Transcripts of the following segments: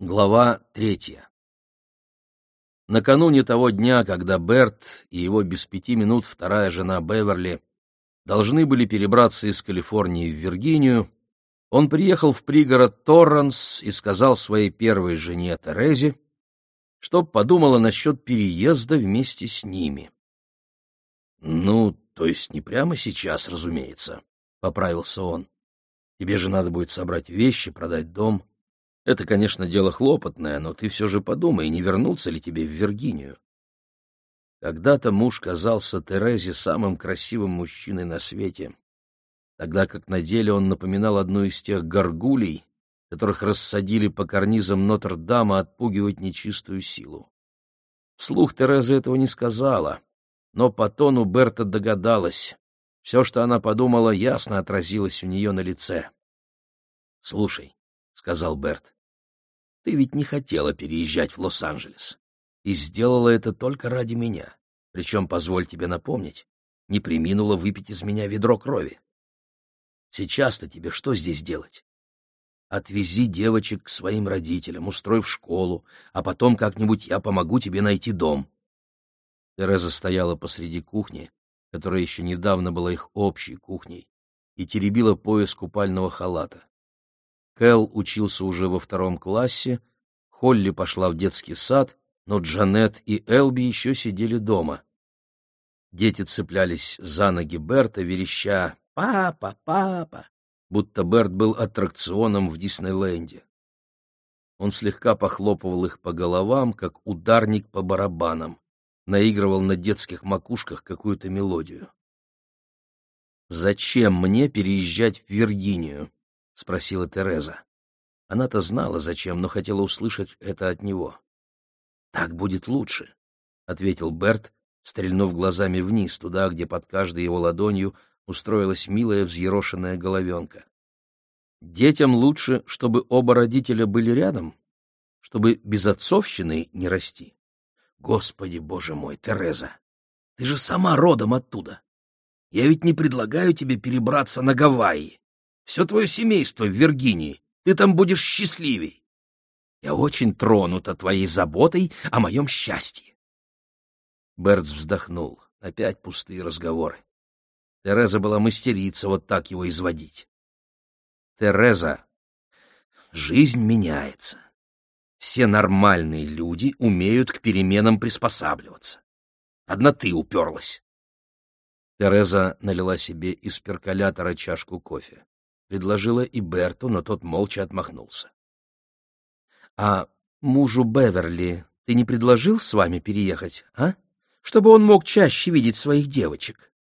Глава третья Накануне того дня, когда Берт и его без пяти минут вторая жена Беверли должны были перебраться из Калифорнии в Виргинию, он приехал в пригород Торранс и сказал своей первой жене Терезе, чтоб подумала насчет переезда вместе с ними. — Ну, то есть не прямо сейчас, разумеется, — поправился он. — Тебе же надо будет собрать вещи, продать дом. Это, конечно, дело хлопотное, но ты все же подумай, не вернуться ли тебе в Виргинию. Когда-то муж казался Терезе самым красивым мужчиной на свете, тогда как на деле он напоминал одну из тех горгулей, которых рассадили по карнизам Нотр-Дама отпугивать нечистую силу. Вслух Тереза этого не сказала, но по тону Берта догадалась. Все, что она подумала, ясно отразилось у нее на лице. — Слушай, — сказал Берт, ты ведь не хотела переезжать в Лос-Анджелес. И сделала это только ради меня. Причем, позволь тебе напомнить, не приминула выпить из меня ведро крови. Сейчас-то тебе что здесь делать? Отвези девочек к своим родителям, устрой в школу, а потом как-нибудь я помогу тебе найти дом. Тереза стояла посреди кухни, которая еще недавно была их общей кухней, и теребила пояс купального халата. Кэл учился уже во втором классе, Холли пошла в детский сад, но Джанет и Элби еще сидели дома. Дети цеплялись за ноги Берта, вереща «Папа, папа!», будто Берт был аттракционом в Диснейленде. Он слегка похлопывал их по головам, как ударник по барабанам, наигрывал на детских макушках какую-то мелодию. «Зачем мне переезжать в Виргинию?» — спросила Тереза. Она-то знала, зачем, но хотела услышать это от него. «Так будет лучше», — ответил Берт, стрельнув глазами вниз, туда, где под каждой его ладонью устроилась милая взъерошенная головенка. «Детям лучше, чтобы оба родителя были рядом, чтобы без отцовщины не расти. Господи, боже мой, Тереза, ты же сама родом оттуда. Я ведь не предлагаю тебе перебраться на Гавайи все твое семейство в Виргинии. Ты там будешь счастливей. Я очень тронута твоей заботой о моем счастье. Бердс вздохнул. Опять пустые разговоры. Тереза была мастерица вот так его изводить. Тереза, жизнь меняется. Все нормальные люди умеют к переменам приспосабливаться. Одна ты уперлась. Тереза налила себе из перколятора чашку кофе предложила и Берту, но тот молча отмахнулся. — А мужу Беверли ты не предложил с вами переехать, а? Чтобы он мог чаще видеть своих девочек.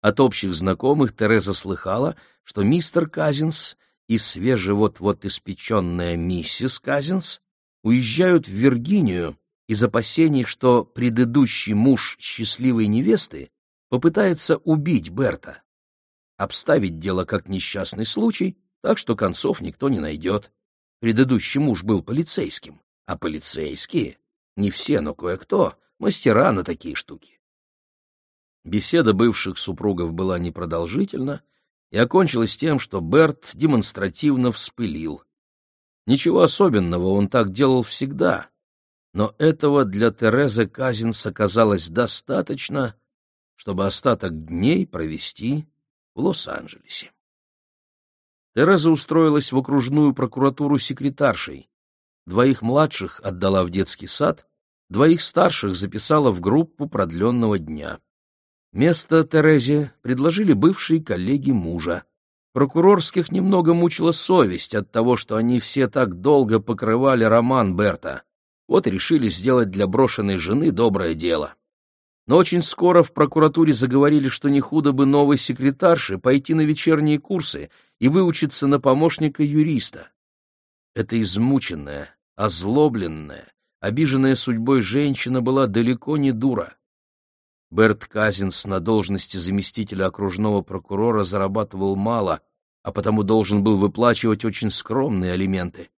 От общих знакомых Тереза слыхала, что мистер Казинс и свеже вот-вот испеченная миссис Казинс уезжают в Виргинию из опасений, что предыдущий муж счастливой невесты попытается убить Берта обставить дело как несчастный случай, так что концов никто не найдет. Предыдущий муж был полицейским, а полицейские, не все, но кое-кто, мастера на такие штуки. Беседа бывших супругов была непродолжительна и окончилась тем, что Берт демонстративно вспылил. Ничего особенного, он так делал всегда, но этого для Терезы Казинс оказалось достаточно, чтобы остаток дней провести в Лос-Анджелесе. Тереза устроилась в окружную прокуратуру секретаршей. Двоих младших отдала в детский сад, двоих старших записала в группу продленного дня. Место Терезе предложили бывшие коллеги мужа. Прокурорских немного мучила совесть от того, что они все так долго покрывали роман Берта. Вот и решили сделать для брошенной жены доброе дело. Но очень скоро в прокуратуре заговорили, что не худо бы новой секретарше пойти на вечерние курсы и выучиться на помощника юриста. Эта измученная, озлобленная, обиженная судьбой женщина была далеко не дура. Берт Казинс на должности заместителя окружного прокурора зарабатывал мало, а потому должен был выплачивать очень скромные алименты.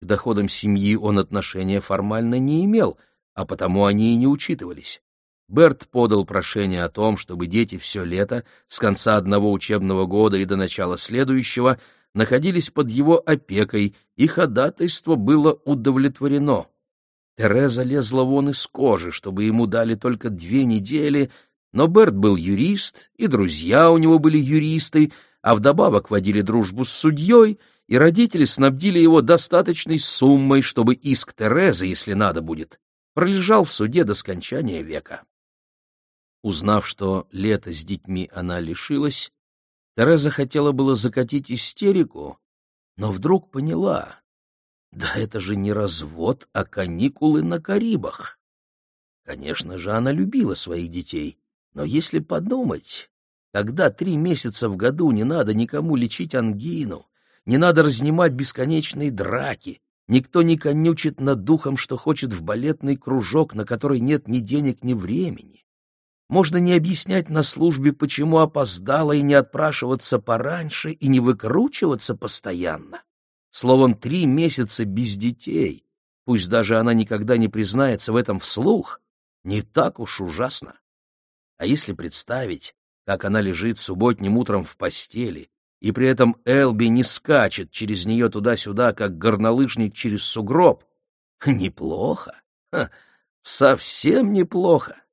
К доходам семьи он отношения формально не имел, а потому они и не учитывались. Берт подал прошение о том, чтобы дети все лето, с конца одного учебного года и до начала следующего, находились под его опекой, и ходатайство было удовлетворено. Тереза лезла вон из кожи, чтобы ему дали только две недели, но Берт был юрист, и друзья у него были юристы, а вдобавок водили дружбу с судьей, и родители снабдили его достаточной суммой, чтобы иск Терезы, если надо будет, пролежал в суде до скончания века. Узнав, что лето с детьми она лишилась, Тереза хотела было закатить истерику, но вдруг поняла, да это же не развод, а каникулы на Карибах. Конечно же, она любила своих детей, но если подумать, когда три месяца в году не надо никому лечить ангину, не надо разнимать бесконечные драки, никто не конючит над духом, что хочет в балетный кружок, на который нет ни денег, ни времени. Можно не объяснять на службе, почему опоздала, и не отпрашиваться пораньше, и не выкручиваться постоянно. Словом, три месяца без детей, пусть даже она никогда не признается в этом вслух, не так уж ужасно. А если представить, как она лежит субботним утром в постели, и при этом Элби не скачет через нее туда-сюда, как горнолыжник через сугроб. Неплохо. Ха, совсем неплохо.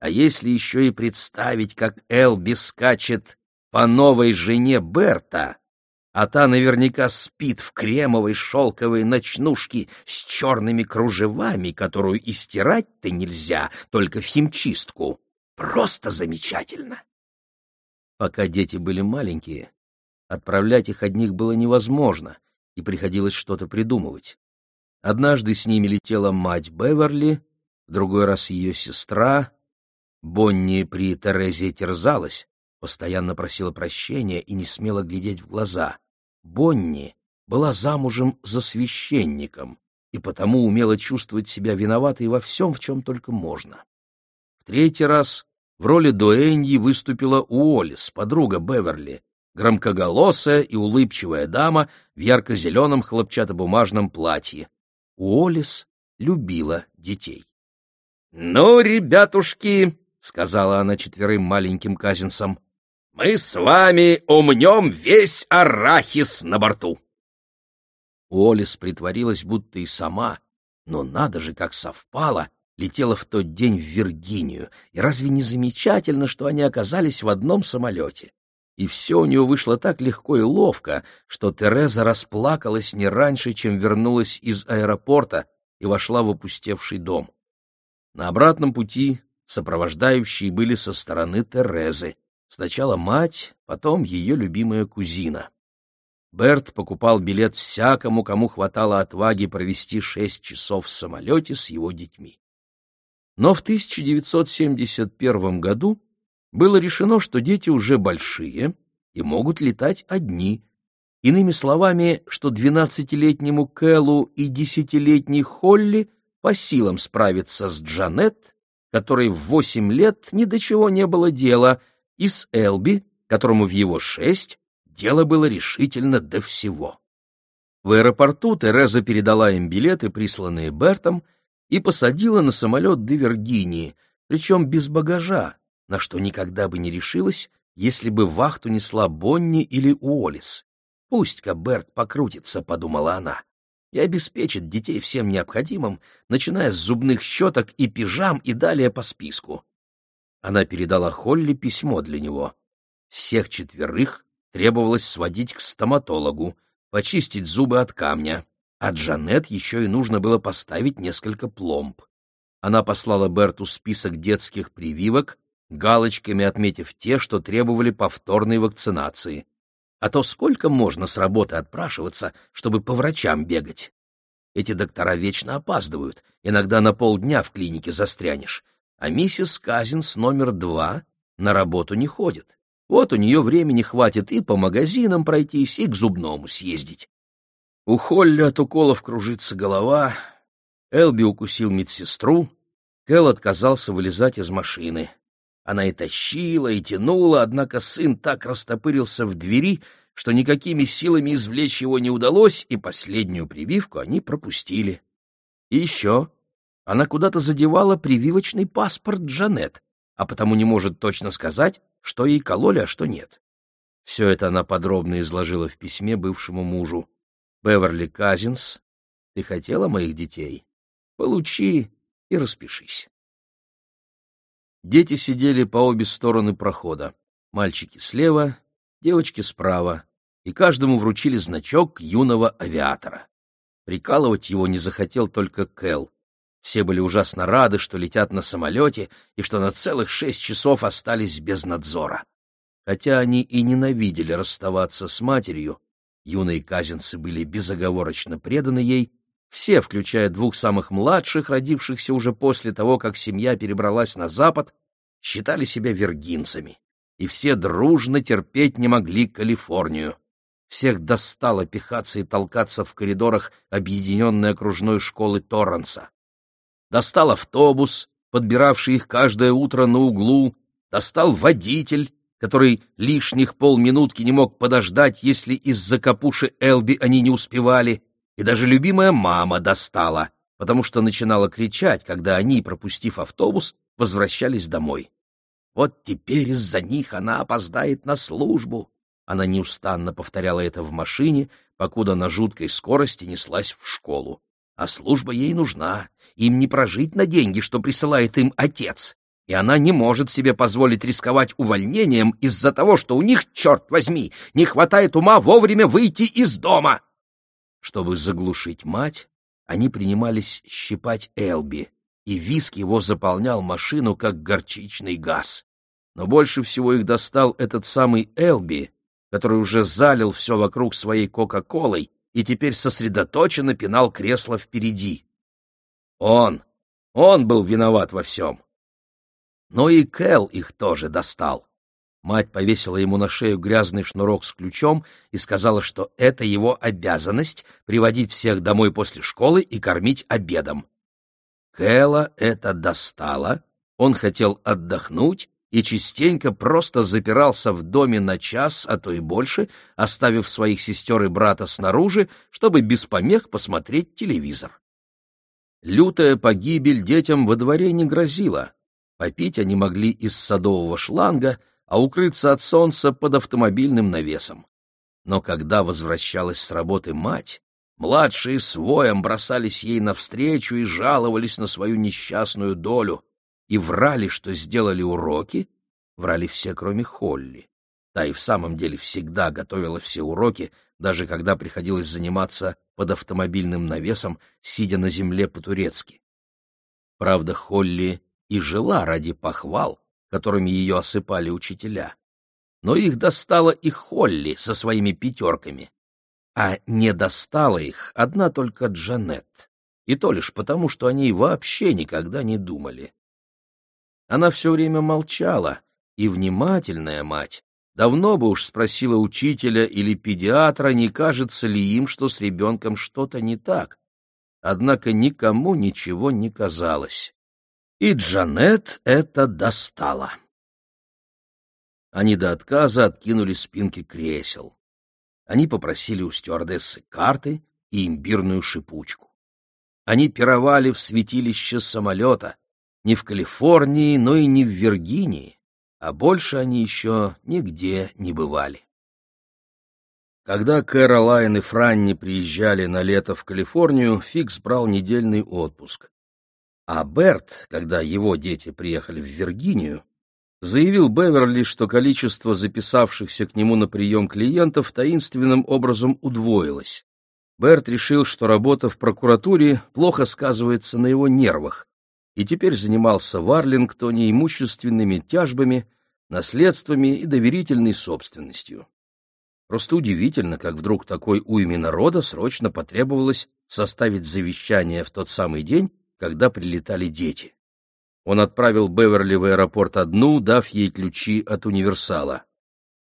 А если еще и представить, как Элби скачет по новой жене Берта, а та наверняка спит в кремовой шелковой ночнушке с черными кружевами, которую и стирать-то нельзя, только в химчистку. Просто замечательно! Пока дети были маленькие, отправлять их одних было невозможно, и приходилось что-то придумывать. Однажды с ними летела мать Беверли, другой раз ее сестра. Бонни при Терезе терзалась, постоянно просила прощения и не смела глядеть в глаза. Бонни была замужем за священником и потому умела чувствовать себя виноватой во всем, в чем только можно. В третий раз в роли дуэньи выступила Уоллес, подруга Беверли, громкоголосая и улыбчивая дама в ярко-зеленом хлопчатобумажном платье. Уоллес любила детей. — Ну, ребятушки, — сказала она четверым маленьким казинцам, — мы с вами умнем весь арахис на борту. Уоллес притворилась, будто и сама, но надо же, как совпало, летела в тот день в Виргинию, и разве не замечательно, что они оказались в одном самолете? И все у нее вышло так легко и ловко, что Тереза расплакалась не раньше, чем вернулась из аэропорта и вошла в опустевший дом. На обратном пути сопровождающие были со стороны Терезы. Сначала мать, потом ее любимая кузина. Берт покупал билет всякому, кому хватало отваги провести шесть часов в самолете с его детьми. Но в 1971 году было решено, что дети уже большие и могут летать одни. Иными словами, что двенадцатилетнему Кэллу и десятилетней Холли по силам справиться с Джанет, которой в восемь лет ни до чего не было дела, и с Элби, которому в его шесть дело было решительно до всего. В аэропорту Тереза передала им билеты, присланные Бертом, и посадила на самолет до Виргинии, причем без багажа, на что никогда бы не решилась, если бы вахту несла Бонни или Уоллес. «Пусть-ка Берт покрутится», — подумала она, — «и обеспечит детей всем необходимым, начиная с зубных щеток и пижам и далее по списку». Она передала Холли письмо для него. Всех четверых требовалось сводить к стоматологу, почистить зубы от камня а Джанет еще и нужно было поставить несколько пломб. Она послала Берту список детских прививок, галочками отметив те, что требовали повторной вакцинации. А то сколько можно с работы отпрашиваться, чтобы по врачам бегать? Эти доктора вечно опаздывают, иногда на полдня в клинике застрянешь, а миссис Казинс номер два на работу не ходит. Вот у нее времени хватит и по магазинам пройтись, и к зубному съездить. У Холли от уколов кружится голова, Элби укусил медсестру, Кэл отказался вылезать из машины. Она и тащила, и тянула, однако сын так растопырился в двери, что никакими силами извлечь его не удалось, и последнюю прививку они пропустили. И еще она куда-то задевала прививочный паспорт Джанет, а потому не может точно сказать, что ей кололи, а что нет. Все это она подробно изложила в письме бывшему мужу. «Беверли Казинс, ты хотела моих детей? Получи и распишись». Дети сидели по обе стороны прохода. Мальчики слева, девочки справа, и каждому вручили значок юного авиатора. Прикалывать его не захотел только Кэл. Все были ужасно рады, что летят на самолете и что на целых шесть часов остались без надзора. Хотя они и ненавидели расставаться с матерью, юные казинцы были безоговорочно преданы ей, все, включая двух самых младших, родившихся уже после того, как семья перебралась на запад, считали себя вергинцами, и все дружно терпеть не могли Калифорнию. Всех достало пихаться и толкаться в коридорах объединенной окружной школы Торренса. Достал автобус, подбиравший их каждое утро на углу, достал водитель, который лишних полминутки не мог подождать, если из-за капуши Элби они не успевали, и даже любимая мама достала, потому что начинала кричать, когда они, пропустив автобус, возвращались домой. Вот теперь из-за них она опоздает на службу. Она неустанно повторяла это в машине, покуда на жуткой скорости неслась в школу. А служба ей нужна, им не прожить на деньги, что присылает им отец. И она не может себе позволить рисковать увольнением из-за того, что у них, черт возьми, не хватает ума вовремя выйти из дома. Чтобы заглушить мать, они принимались щипать Элби, и виск его заполнял машину, как горчичный газ. Но больше всего их достал этот самый Элби, который уже залил все вокруг своей Кока-Колой и теперь сосредоточенно пинал кресло впереди. Он, он был виноват во всем. Но и Кэл их тоже достал. Мать повесила ему на шею грязный шнурок с ключом и сказала, что это его обязанность приводить всех домой после школы и кормить обедом. Кэла это достало, он хотел отдохнуть и частенько просто запирался в доме на час, а то и больше, оставив своих сестер и брата снаружи, чтобы без помех посмотреть телевизор. Лютая погибель детям во дворе не грозила. Попить они могли из садового шланга, а укрыться от солнца под автомобильным навесом. Но когда возвращалась с работы мать, младшие с воем бросались ей навстречу и жаловались на свою несчастную долю и врали, что сделали уроки, врали все, кроме Холли. Та и в самом деле всегда готовила все уроки, даже когда приходилось заниматься под автомобильным навесом, сидя на земле по-турецки. Правда, Холли и жила ради похвал, которыми ее осыпали учителя. Но их достала и Холли со своими пятерками. А не достала их одна только Джанет. И то лишь потому, что о ней вообще никогда не думали. Она все время молчала, и внимательная мать давно бы уж спросила учителя или педиатра, не кажется ли им, что с ребенком что-то не так. Однако никому ничего не казалось. И Джанет это достала. Они до отказа откинули спинки кресел. Они попросили у стюардессы карты и имбирную шипучку. Они пировали в святилище самолета, не в Калифорнии, но и не в Виргинии, а больше они еще нигде не бывали. Когда Кэролайн и Франни приезжали на лето в Калифорнию, Фикс брал недельный отпуск. А Берт, когда его дети приехали в Виргинию, заявил Беверли, что количество записавшихся к нему на прием клиентов таинственным образом удвоилось. Берт решил, что работа в прокуратуре плохо сказывается на его нервах, и теперь занимался в Арлингтоне имущественными тяжбами, наследствами и доверительной собственностью. Просто удивительно, как вдруг такой уйме народа срочно потребовалось составить завещание в тот самый день, когда прилетали дети. Он отправил Беверли в аэропорт одну, дав ей ключи от универсала.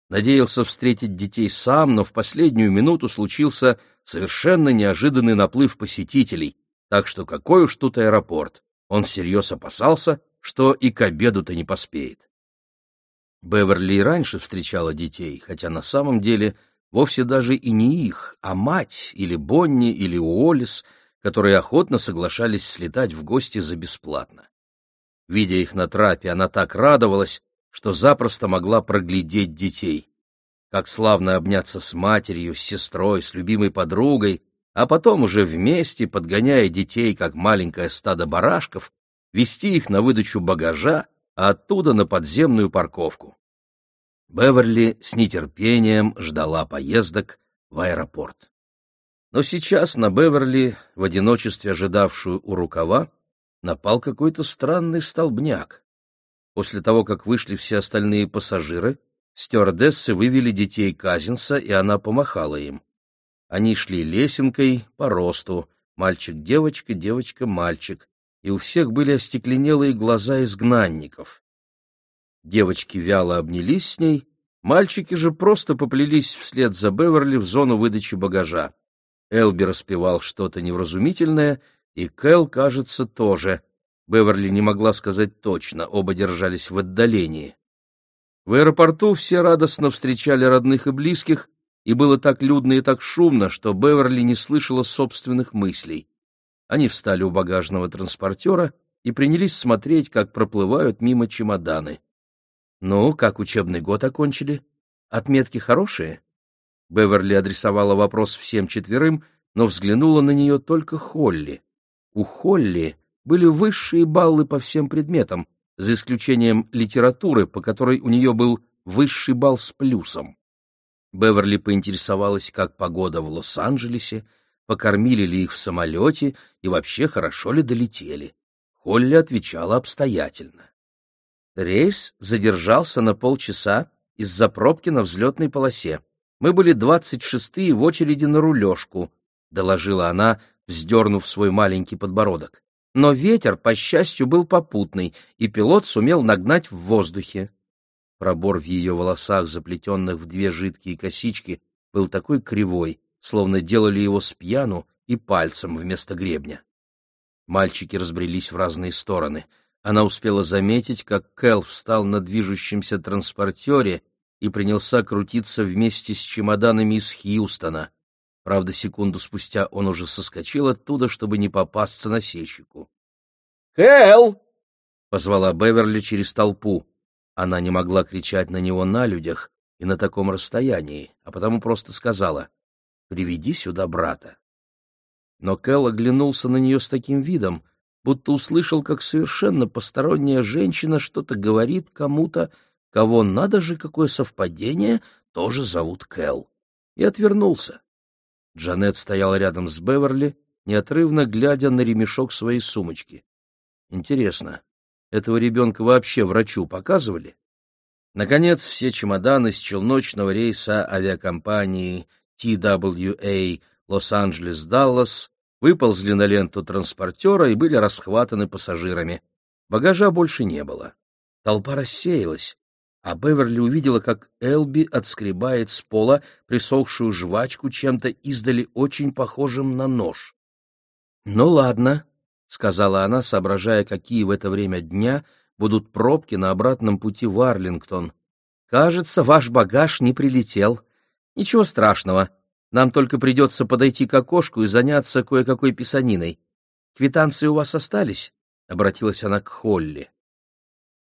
Надеялся встретить детей сам, но в последнюю минуту случился совершенно неожиданный наплыв посетителей, так что какой уж тут аэропорт. Он всерьез опасался, что и к обеду-то не поспеет. Беверли и раньше встречала детей, хотя на самом деле вовсе даже и не их, а мать или Бонни или Уоллес, которые охотно соглашались слетать в гости за бесплатно. Видя их на трапе, она так радовалась, что запросто могла проглядеть детей. как славно обняться с матерью, с сестрой, с любимой подругой, а потом уже вместе, подгоняя детей, как маленькое стадо барашков, вести их на выдачу багажа, а оттуда на подземную парковку. Беверли с нетерпением ждала поездок в аэропорт. Но сейчас на Беверли, в одиночестве ожидавшую у рукава, напал какой-то странный столбняк. После того, как вышли все остальные пассажиры, стюардессы вывели детей Казинса, и она помахала им. Они шли лесенкой по росту, мальчик-девочка, девочка-мальчик, и у всех были остекленелые глаза изгнанников. Девочки вяло обнялись с ней, мальчики же просто поплелись вслед за Беверли в зону выдачи багажа. Элби распевал что-то невразумительное, и Кэл, кажется, тоже. Беверли не могла сказать точно, оба держались в отдалении. В аэропорту все радостно встречали родных и близких, и было так людно и так шумно, что Беверли не слышала собственных мыслей. Они встали у багажного транспортера и принялись смотреть, как проплывают мимо чемоданы. «Ну, как учебный год окончили? Отметки хорошие?» Беверли адресовала вопрос всем четверым, но взглянула на нее только Холли. У Холли были высшие баллы по всем предметам, за исключением литературы, по которой у нее был высший балл с плюсом. Беверли поинтересовалась, как погода в Лос-Анджелесе, покормили ли их в самолете и вообще хорошо ли долетели. Холли отвечала обстоятельно. Рейс задержался на полчаса из-за пробки на взлетной полосе. Мы были двадцать шестые в очереди на рулежку, — доложила она, вздернув свой маленький подбородок. Но ветер, по счастью, был попутный, и пилот сумел нагнать в воздухе. Пробор в ее волосах, заплетенных в две жидкие косички, был такой кривой, словно делали его с пьяну и пальцем вместо гребня. Мальчики разбрелись в разные стороны. Она успела заметить, как Кэл встал на движущемся транспортере и принялся крутиться вместе с чемоданами из Хьюстона. Правда, секунду спустя он уже соскочил оттуда, чтобы не попасться носильщику. «Кэл!» — позвала Беверли через толпу. Она не могла кричать на него на людях и на таком расстоянии, а потому просто сказала «Приведи сюда брата». Но Кэл оглянулся на нее с таким видом, будто услышал, как совершенно посторонняя женщина что-то говорит кому-то, кого, надо же, какое совпадение, тоже зовут Кэл, и отвернулся. Джанет стояла рядом с Беверли, неотрывно глядя на ремешок своей сумочки. Интересно, этого ребенка вообще врачу показывали? Наконец, все чемоданы с челночного рейса авиакомпании TWA Лос-Анджелес-Даллас выползли на ленту транспортера и были расхватаны пассажирами. Багажа больше не было. Толпа рассеялась, а Беверли увидела, как Элби отскребает с пола присохшую жвачку чем-то издали очень похожим на нож. «Ну ладно», — сказала она, соображая, какие в это время дня будут пробки на обратном пути в Арлингтон. «Кажется, ваш багаж не прилетел. Ничего страшного. Нам только придется подойти к окошку и заняться кое-какой писаниной. Квитанции у вас остались?» — обратилась она к Холли.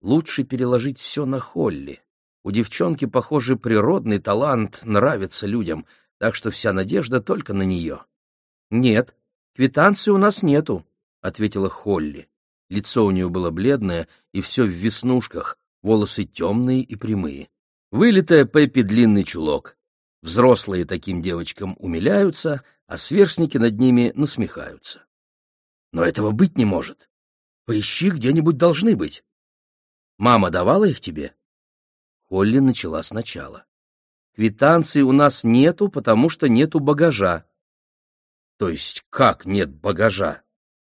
Лучше переложить все на Холли. У девчонки, похоже, природный талант нравится людям, так что вся надежда только на нее. — Нет, квитанции у нас нету, — ответила Холли. Лицо у нее было бледное и все в веснушках, волосы темные и прямые. Вылитая Пеппи длинный чулок. Взрослые таким девочкам умиляются, а сверстники над ними насмехаются. Но этого быть не может. Поищи, где-нибудь должны быть. Мама давала их тебе? Холли начала сначала. Квитанции у нас нету, потому что нету багажа. То есть как нет багажа?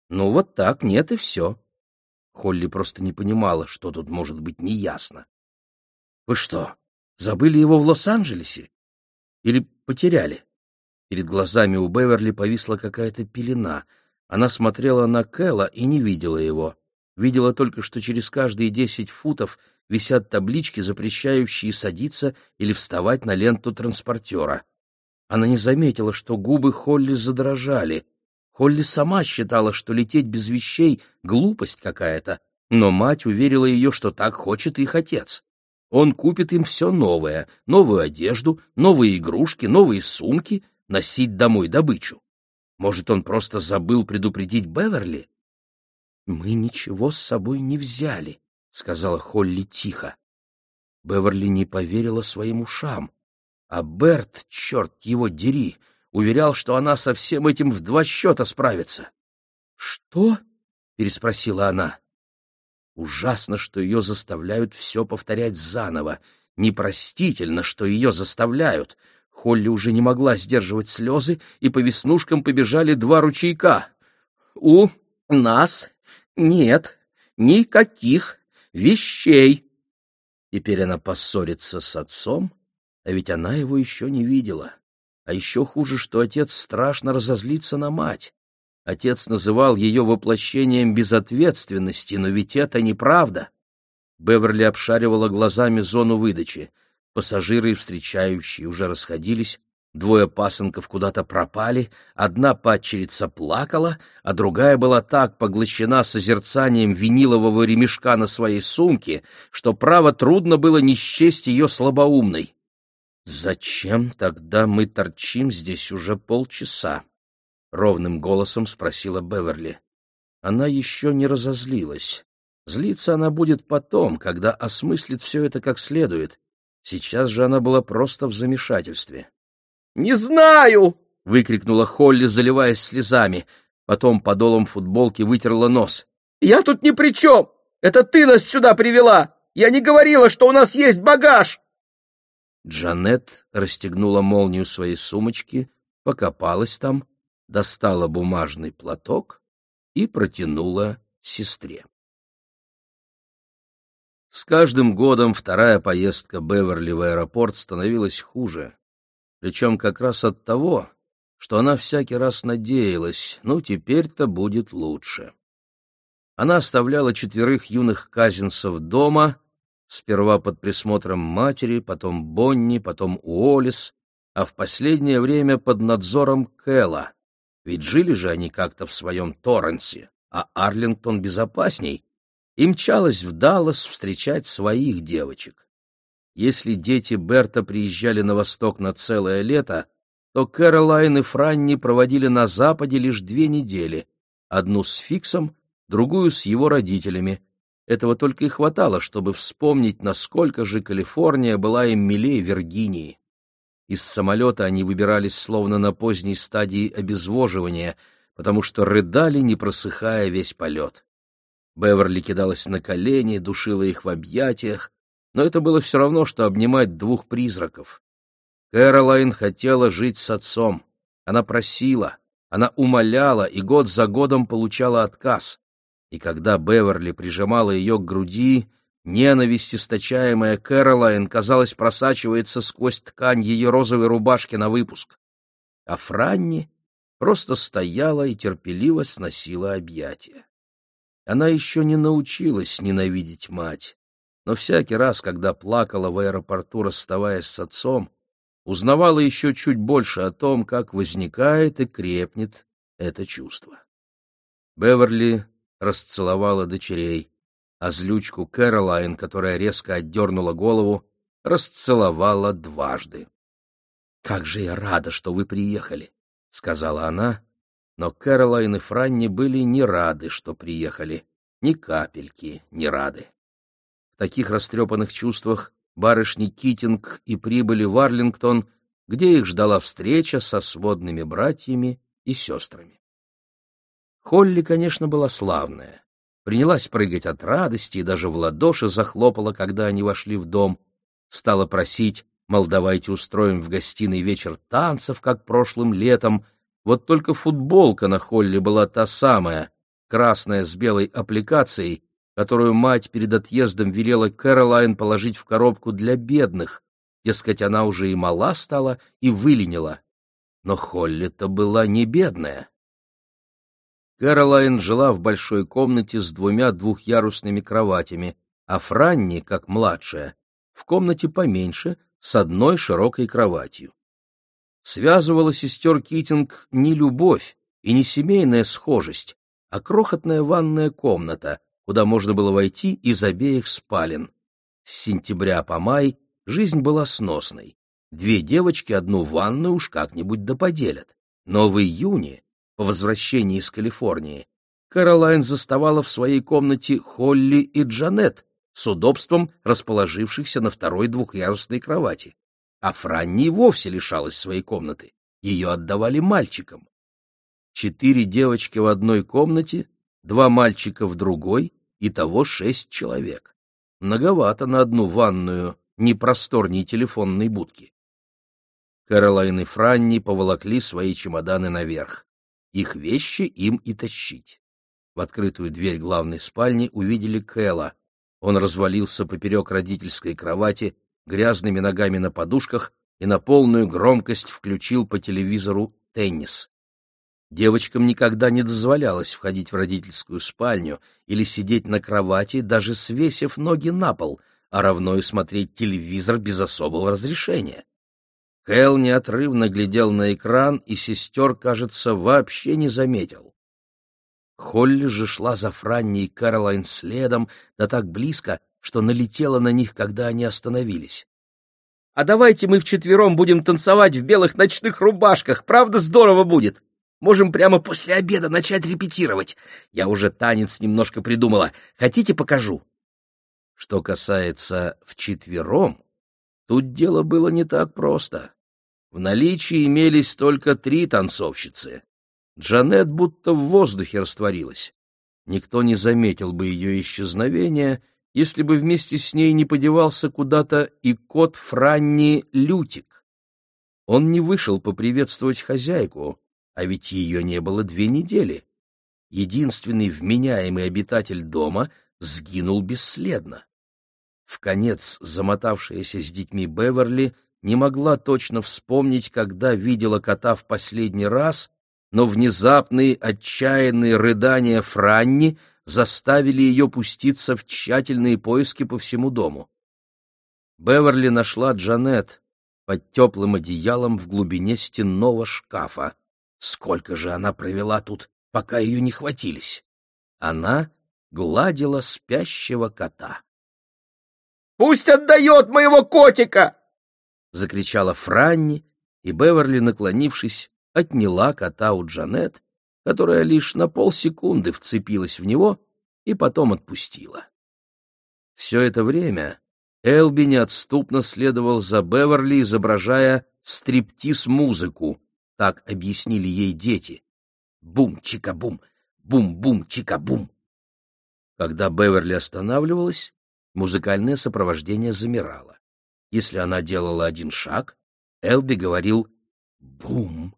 Ну вот так, нет и все. Холли просто не понимала, что тут может быть неясно. Вы что, забыли его в Лос-Анджелесе? Или потеряли? Перед глазами у Беверли повисла какая-то пелена. Она смотрела на Кэлла и не видела его. Видела только, что через каждые десять футов висят таблички, запрещающие садиться или вставать на ленту транспортера. Она не заметила, что губы Холли задрожали. Холли сама считала, что лететь без вещей — глупость какая-то, но мать уверила ее, что так хочет их отец. Он купит им все новое, новую одежду, новые игрушки, новые сумки, носить домой добычу. Может, он просто забыл предупредить Беверли? — Мы ничего с собой не взяли, — сказала Холли тихо. Беверли не поверила своим ушам. А Берт, черт его дери, уверял, что она со всем этим в два счета справится. — Что? — переспросила она. Ужасно, что ее заставляют все повторять заново. Непростительно, что ее заставляют. Холли уже не могла сдерживать слезы, и по веснушкам побежали два ручейка. «У нас нет никаких вещей!» Теперь она поссорится с отцом, а ведь она его еще не видела. А еще хуже, что отец страшно разозлится на мать. Отец называл ее воплощением безответственности, но ведь это неправда. Беверли обшаривала глазами зону выдачи. Пассажиры и встречающие уже расходились, двое пасынков куда-то пропали, одна падчерица плакала, а другая была так поглощена созерцанием винилового ремешка на своей сумке, что право трудно было не счесть ее слабоумной. «Зачем тогда мы торчим здесь уже полчаса?» ровным голосом спросила Беверли. Она еще не разозлилась. Злиться она будет потом, когда осмыслит все это как следует. Сейчас же она была просто в замешательстве. «Не знаю!» — выкрикнула Холли, заливаясь слезами. Потом подолом футболки вытерла нос. «Я тут ни при чем! Это ты нас сюда привела! Я не говорила, что у нас есть багаж!» Джанет расстегнула молнию своей сумочки, покопалась там достала бумажный платок и протянула сестре. С каждым годом вторая поездка Беверли в аэропорт становилась хуже, причем как раз от того, что она всякий раз надеялась, ну, теперь-то будет лучше. Она оставляла четверых юных казинцев дома, сперва под присмотром матери, потом Бонни, потом Уоллес, а в последнее время под надзором Кэлла, ведь жили же они как-то в своем Торренсе, а Арлингтон безопасней, и мчалась в Даллас встречать своих девочек. Если дети Берта приезжали на восток на целое лето, то Кэролайн и Франни проводили на западе лишь две недели, одну с Фиксом, другую с его родителями. Этого только и хватало, чтобы вспомнить, насколько же Калифорния была им милее Виргинии. Из самолета они выбирались словно на поздней стадии обезвоживания, потому что рыдали, не просыхая весь полет. Беверли кидалась на колени, душила их в объятиях, но это было все равно, что обнимать двух призраков. Кэролайн хотела жить с отцом. Она просила, она умоляла и год за годом получала отказ. И когда Беверли прижимала ее к груди, Ненависть, источаемая Кэролайн, казалось, просачивается сквозь ткань ее розовой рубашки на выпуск. А Франни просто стояла и терпеливо сносила объятия. Она еще не научилась ненавидеть мать, но всякий раз, когда плакала в аэропорту, расставаясь с отцом, узнавала еще чуть больше о том, как возникает и крепнет это чувство. Беверли расцеловала дочерей а злючку Кэролайн, которая резко отдернула голову, расцеловала дважды. «Как же я рада, что вы приехали!» — сказала она, но Кэролайн и Франни были не рады, что приехали, ни капельки не рады. Таких растрепанных чувствах барышни Китинг и прибыли в Арлингтон, где их ждала встреча со сводными братьями и сестрами. Холли, конечно, была славная принялась прыгать от радости и даже в ладоши захлопала, когда они вошли в дом. Стала просить, мол, давайте устроим в гостиной вечер танцев, как прошлым летом. Вот только футболка на холле была та самая, красная с белой аппликацией, которую мать перед отъездом велела Кэролайн положить в коробку для бедных. Дескать, она уже и мала стала, и выленила. Но Холли-то была не бедная. Кэролайн жила в большой комнате с двумя двухъярусными кроватями, а Франни, как младшая, в комнате поменьше, с одной широкой кроватью. Связывала сестер Китинг не любовь и не семейная схожесть, а крохотная ванная комната, куда можно было войти из обеих спален. С сентября по май жизнь была сносной. Две девочки одну ванную уж как-нибудь да поделят. Но в июне, по возвращении из Калифорнии, Кэролайн заставала в своей комнате Холли и Джанет с удобством расположившихся на второй двухъярусной кровати. А Франни вовсе лишалась своей комнаты. Ее отдавали мальчикам. Четыре девочки в одной комнате, два мальчика в другой, и того шесть человек. Многовато на одну ванную непросторней телефонной будки. Кэролайн и Франни поволокли свои чемоданы наверх. Их вещи им и тащить. В открытую дверь главной спальни увидели Кэла. Он развалился поперек родительской кровати, грязными ногами на подушках и на полную громкость включил по телевизору теннис. Девочкам никогда не дозволялось входить в родительскую спальню или сидеть на кровати, даже свесив ноги на пол, а равно и смотреть телевизор без особого разрешения. Кэл неотрывно глядел на экран, и сестер, кажется, вообще не заметил. Холли же шла за Франни и Кэролайн следом, да так близко, что налетела на них, когда они остановились. «А давайте мы вчетвером будем танцевать в белых ночных рубашках, правда здорово будет? Можем прямо после обеда начать репетировать. Я уже танец немножко придумала. Хотите, покажу?» Что касается «вчетвером», тут дело было не так просто. В наличии имелись только три танцовщицы. Джанет будто в воздухе растворилась. Никто не заметил бы ее исчезновения, если бы вместе с ней не подевался куда-то и кот Франни Лютик. Он не вышел поприветствовать хозяйку, а ведь ее не было две недели. Единственный вменяемый обитатель дома сгинул бесследно. В конец замотавшаяся с детьми Беверли не могла точно вспомнить, когда видела кота в последний раз но внезапные отчаянные рыдания Франни заставили ее пуститься в тщательные поиски по всему дому. Беверли нашла Джанет под теплым одеялом в глубине стенного шкафа. Сколько же она провела тут, пока ее не хватились? Она гладила спящего кота. «Пусть отдает моего котика!» — закричала Франни, и Беверли, наклонившись, отняла кота у Джанет, которая лишь на полсекунды вцепилась в него и потом отпустила. Все это время Элби неотступно следовал за Беверли, изображая стриптиз-музыку, так объяснили ей дети. Бум-чика-бум, бум-бум-чика-бум. Когда Беверли останавливалась, музыкальное сопровождение замирало. Если она делала один шаг, Элби говорил «бум»,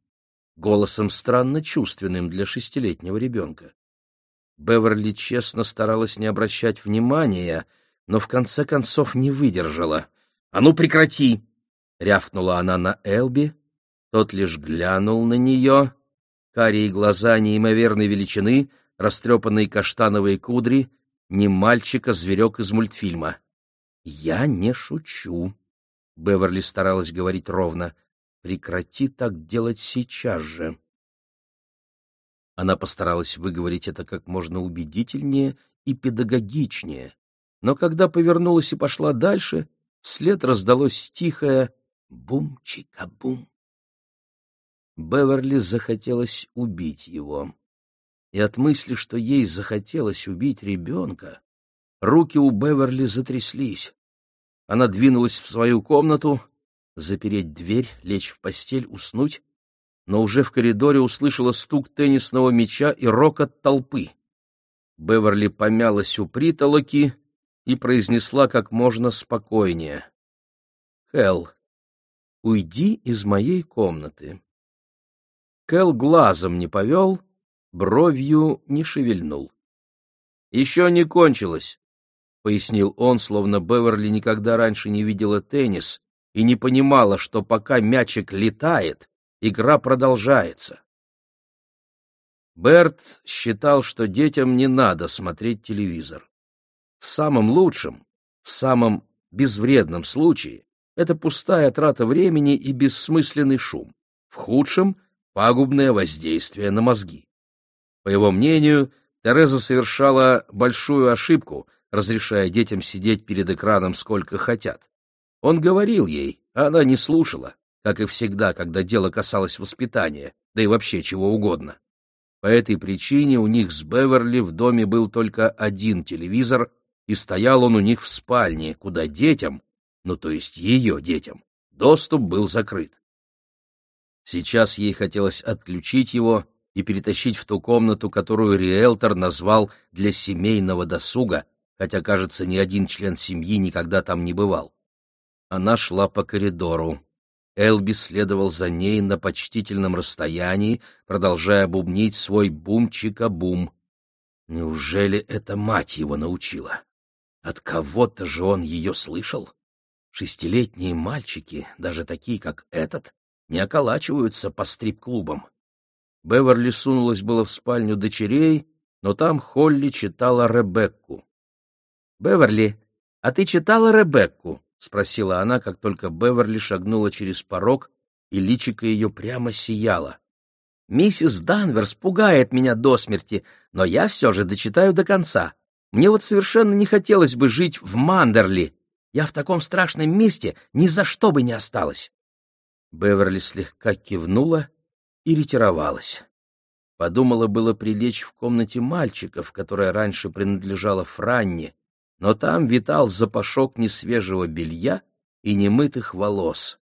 голосом странно чувственным для шестилетнего ребенка. Беверли честно старалась не обращать внимания, но в конце концов не выдержала. «А ну прекрати!» — рявкнула она на Элби. Тот лишь глянул на нее. Карие глаза неимоверной величины, растрепанные каштановые кудри, не мальчик, а зверек из мультфильма. «Я не шучу», — Беверли старалась говорить ровно. Прекрати так делать сейчас же. Она постаралась выговорить это как можно убедительнее и педагогичнее, но когда повернулась и пошла дальше, вслед раздалось тихое «бум-чика-бум». Беверли захотелось убить его. И от мысли, что ей захотелось убить ребенка, руки у Беверли затряслись. Она двинулась в свою комнату, запереть дверь, лечь в постель, уснуть, но уже в коридоре услышала стук теннисного мяча и рокот толпы. Беверли помялась у притолоки и произнесла как можно спокойнее. «Хелл, уйди из моей комнаты». Кэл глазом не повел, бровью не шевельнул. «Еще не кончилось», — пояснил он, словно Беверли никогда раньше не видела теннис, и не понимала, что пока мячик летает, игра продолжается. Берт считал, что детям не надо смотреть телевизор. В самом лучшем, в самом безвредном случае это пустая трата времени и бессмысленный шум. В худшем — пагубное воздействие на мозги. По его мнению, Тереза совершала большую ошибку, разрешая детям сидеть перед экраном сколько хотят. Он говорил ей, а она не слушала, как и всегда, когда дело касалось воспитания, да и вообще чего угодно. По этой причине у них с Беверли в доме был только один телевизор, и стоял он у них в спальне, куда детям, ну то есть ее детям, доступ был закрыт. Сейчас ей хотелось отключить его и перетащить в ту комнату, которую риэлтор назвал для семейного досуга, хотя, кажется, ни один член семьи никогда там не бывал. Она шла по коридору. Элби следовал за ней на почтительном расстоянии, продолжая бубнить свой бум-чика-бум. Неужели эта мать его научила? От кого-то же он ее слышал? Шестилетние мальчики, даже такие, как этот, не околачиваются по стрип-клубам. Беверли сунулась было в спальню дочерей, но там Холли читала Ребекку. — Беверли, а ты читала Ребекку? — спросила она, как только Беверли шагнула через порог, и личико ее прямо сияло. — Миссис Данверс пугает меня до смерти, но я все же дочитаю до конца. Мне вот совершенно не хотелось бы жить в Мандерли. Я в таком страшном месте ни за что бы не осталась. Беверли слегка кивнула и ретировалась. Подумала было прилечь в комнате мальчиков, которая раньше принадлежала Франне, но там витал запашок несвежего белья и немытых волос.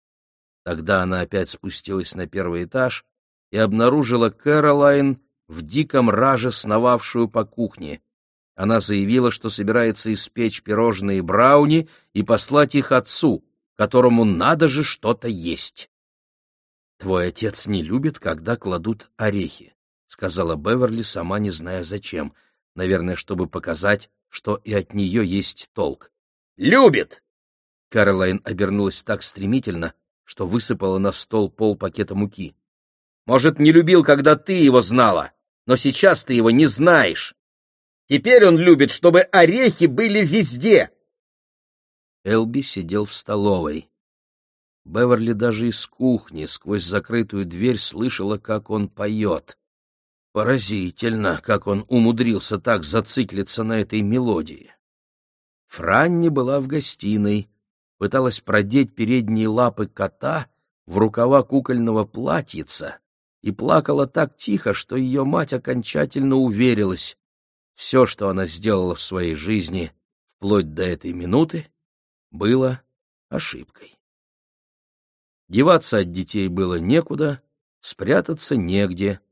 Тогда она опять спустилась на первый этаж и обнаружила Кэролайн в диком раже, сновавшую по кухне. Она заявила, что собирается испечь пирожные брауни и послать их отцу, которому надо же что-то есть. «Твой отец не любит, когда кладут орехи», — сказала Беверли, сама не зная зачем, наверное, чтобы показать, что и от нее есть толк. «Любит!» Кэролайн обернулась так стремительно, что высыпала на стол пол пакета муки. «Может, не любил, когда ты его знала, но сейчас ты его не знаешь. Теперь он любит, чтобы орехи были везде!» Элби сидел в столовой. Беверли даже из кухни сквозь закрытую дверь слышала, как он поет. Поразительно, как он умудрился так зациклиться на этой мелодии. Франни была в гостиной, пыталась продеть передние лапы кота в рукава кукольного платьица и плакала так тихо, что ее мать окончательно уверилась. Все, что она сделала в своей жизни вплоть до этой минуты, было ошибкой. Деваться от детей было некуда, спрятаться негде —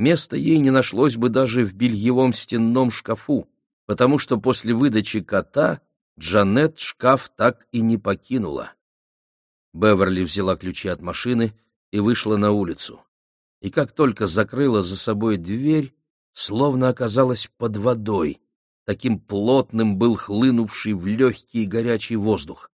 Места ей не нашлось бы даже в бельевом стенном шкафу, потому что после выдачи кота Джанет шкаф так и не покинула. Беверли взяла ключи от машины и вышла на улицу. И как только закрыла за собой дверь, словно оказалась под водой. Таким плотным был хлынувший в легкий горячий воздух.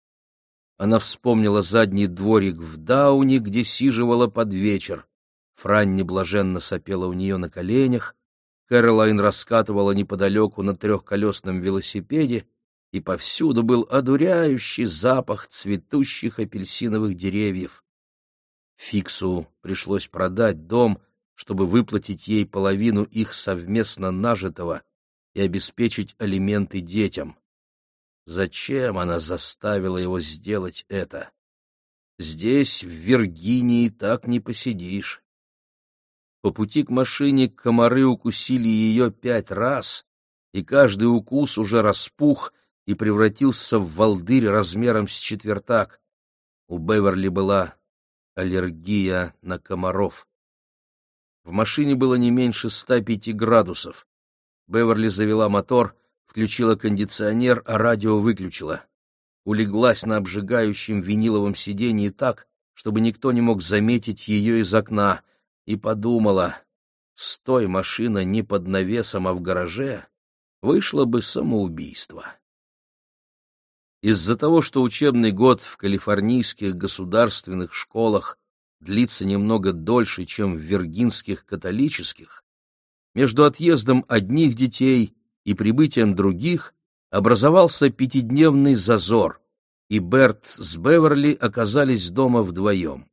Она вспомнила задний дворик в Дауне, где сиживала под вечер. Франни блаженно сопела у нее на коленях, Кэролайн раскатывала неподалеку на трехколесном велосипеде, и повсюду был одуряющий запах цветущих апельсиновых деревьев. Фиксу пришлось продать дом, чтобы выплатить ей половину их совместно нажитого и обеспечить алименты детям. Зачем она заставила его сделать это? Здесь, в Виргинии, так не посидишь. По пути к машине комары укусили ее пять раз, и каждый укус уже распух и превратился в волдырь размером с четвертак. У Беверли была аллергия на комаров. В машине было не меньше 105 градусов. Беверли завела мотор, включила кондиционер, а радио выключила. Улеглась на обжигающем виниловом сиденье так, чтобы никто не мог заметить ее из окна — и подумала, стой машина не под навесом, а в гараже, вышло бы самоубийство. Из-за того, что учебный год в калифорнийских государственных школах длится немного дольше, чем в виргинских католических, между отъездом одних детей и прибытием других образовался пятидневный зазор, и Берт с Беверли оказались дома вдвоем.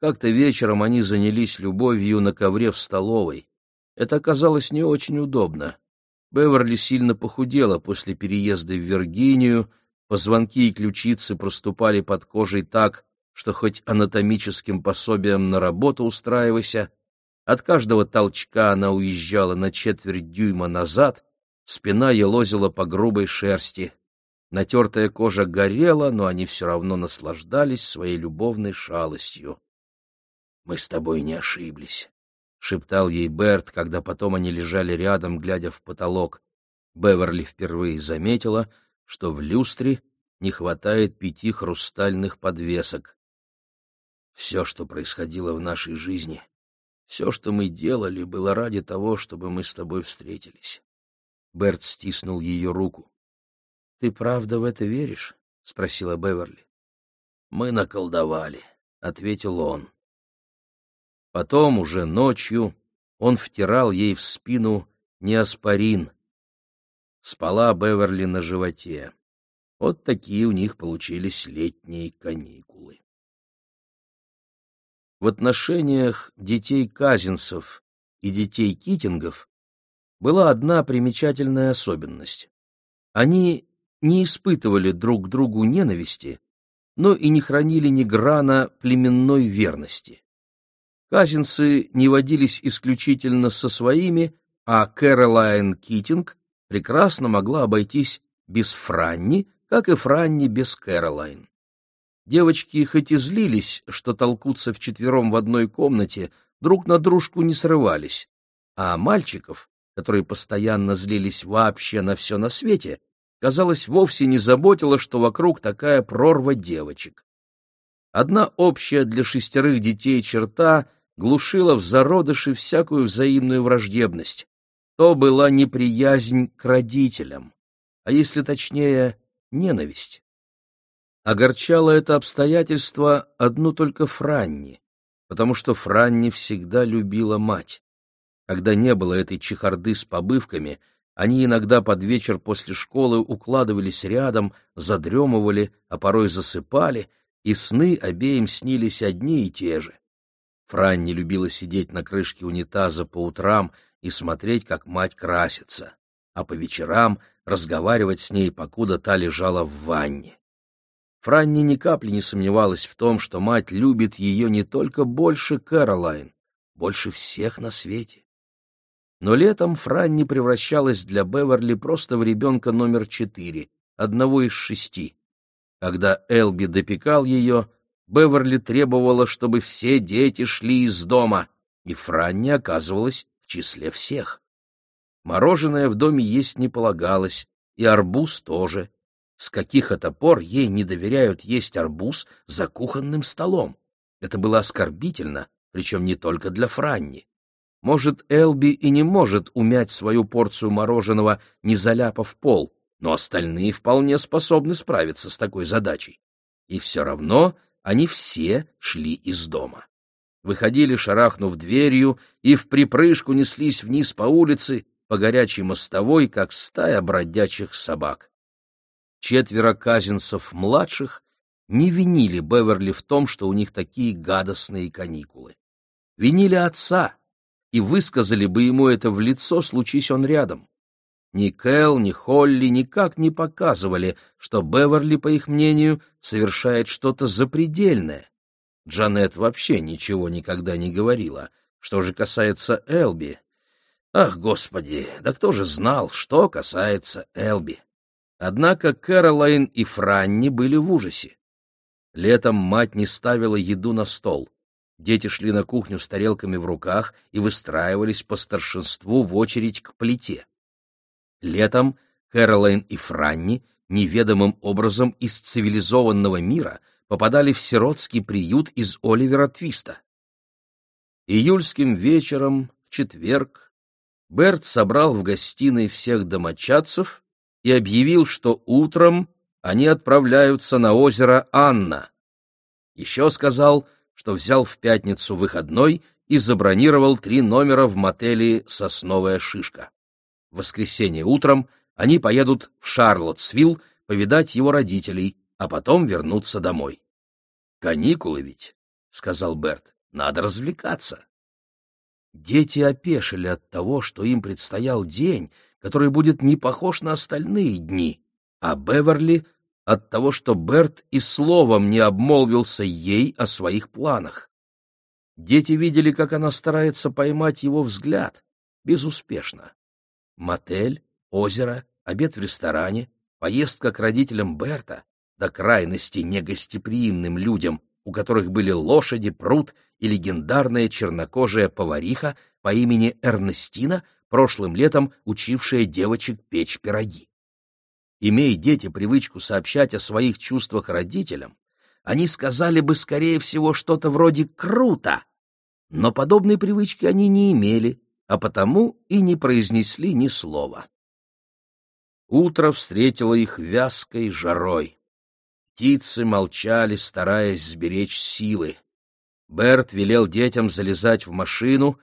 Как-то вечером они занялись любовью на ковре в столовой. Это оказалось не очень удобно. Беверли сильно похудела после переезда в Виргинию, позвонки и ключицы проступали под кожей так, что хоть анатомическим пособием на работу устраивайся, от каждого толчка она уезжала на четверть дюйма назад, спина елозила по грубой шерсти. Натертая кожа горела, но они все равно наслаждались своей любовной шалостью. — Мы с тобой не ошиблись, — шептал ей Берт, когда потом они лежали рядом, глядя в потолок. Беверли впервые заметила, что в люстре не хватает пяти хрустальных подвесок. Все, что происходило в нашей жизни, все, что мы делали, было ради того, чтобы мы с тобой встретились. Берт стиснул ее руку. — Ты правда в это веришь? — спросила Беверли. — Мы наколдовали, — ответил он. Потом, уже ночью, он втирал ей в спину неоспорин. Спала Беверли на животе. Вот такие у них получились летние каникулы. В отношениях детей Казинцев и детей Китингов была одна примечательная особенность. Они не испытывали друг к другу ненависти, но и не хранили ни грана племенной верности. Казинцы не водились исключительно со своими, а Кэролайн Китинг прекрасно могла обойтись без Франни, как и Франни без Кэролайн. Девочки хоть и злились, что толкутся вчетвером в одной комнате, друг на дружку не срывались, а мальчиков, которые постоянно злились вообще на все на свете, казалось, вовсе не заботило, что вокруг такая прорва девочек. Одна общая для шестерых детей черта глушила в зародыше всякую взаимную враждебность. То была неприязнь к родителям, а если точнее, ненависть. Огорчало это обстоятельство одну только Франни, потому что Франни всегда любила мать. Когда не было этой чехарды с побывками, они иногда под вечер после школы укладывались рядом, задремывали, а порой засыпали, и сны обеим снились одни и те же. Франни любила сидеть на крышке унитаза по утрам и смотреть, как мать красится, а по вечерам разговаривать с ней, покуда та лежала в ванне. Франни ни капли не сомневалась в том, что мать любит ее не только больше Кэролайн, больше всех на свете. Но летом Франни превращалась для Беверли просто в ребенка номер четыре, одного из шести. Когда Элби допекал ее, Беверли требовала, чтобы все дети шли из дома, и Франни оказывалась в числе всех. Мороженое в доме есть не полагалось, и арбуз тоже — с каких это пор ей не доверяют есть арбуз за кухонным столом. Это было оскорбительно, причем не только для Франни. Может, Элби и не может умять свою порцию мороженого, не заляпав пол, но остальные вполне способны справиться с такой задачей. И все равно они все шли из дома. Выходили, шарахнув дверью, и в припрыжку неслись вниз по улице, по горячей мостовой, как стая бродячих собак. Четверо казинцев-младших не винили Беверли в том, что у них такие гадостные каникулы. Винили отца и высказали бы ему это в лицо, случись он рядом. Ни Кэл, ни Холли никак не показывали, что Беверли, по их мнению, совершает что-то запредельное. Джанет вообще ничего никогда не говорила. Что же касается Элби... Ах, господи, да кто же знал, что касается Элби? Однако Кэролайн и Франни были в ужасе. Летом мать не ставила еду на стол. Дети шли на кухню с тарелками в руках и выстраивались по старшинству в очередь к плите. Летом Кэролайн и Франни неведомым образом из цивилизованного мира попадали в сиротский приют из Оливера Твиста. Июльским вечером, в четверг, Берт собрал в гостиной всех домочадцев и объявил, что утром они отправляются на озеро Анна. Еще сказал, что взял в пятницу выходной и забронировал три номера в мотеле «Сосновая шишка». В воскресенье утром они поедут в Шарлоттсвилл повидать его родителей, а потом вернуться домой. «Каникулы ведь», — сказал Берт, — «надо развлекаться». Дети опешили от того, что им предстоял день, который будет не похож на остальные дни, а Беверли — от того, что Берт и словом не обмолвился ей о своих планах. Дети видели, как она старается поймать его взгляд, безуспешно. Мотель, озеро, обед в ресторане, поездка к родителям Берта, до крайности негостеприимным людям, у которых были лошади, пруд и легендарная чернокожая повариха по имени Эрнестина, прошлым летом учившая девочек печь пироги. Имея дети привычку сообщать о своих чувствах родителям, они сказали бы, скорее всего, что-то вроде «круто», но подобной привычки они не имели, а потому и не произнесли ни слова. Утро встретило их вязкой жарой. Птицы молчали, стараясь сберечь силы. Берт велел детям залезать в машину,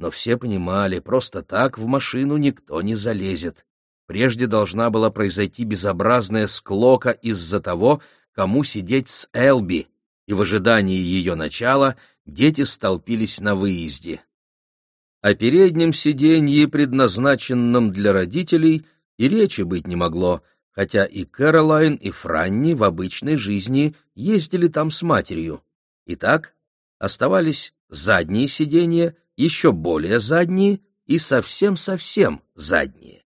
но все понимали, просто так в машину никто не залезет. Прежде должна была произойти безобразная склока из-за того, кому сидеть с Элби, и в ожидании ее начала дети столпились на выезде. О переднем сиденье, предназначенном для родителей, и речи быть не могло, хотя и Кэролайн, и Франни в обычной жизни ездили там с матерью. Итак, оставались задние сиденья, еще более задние и совсем-совсем задние.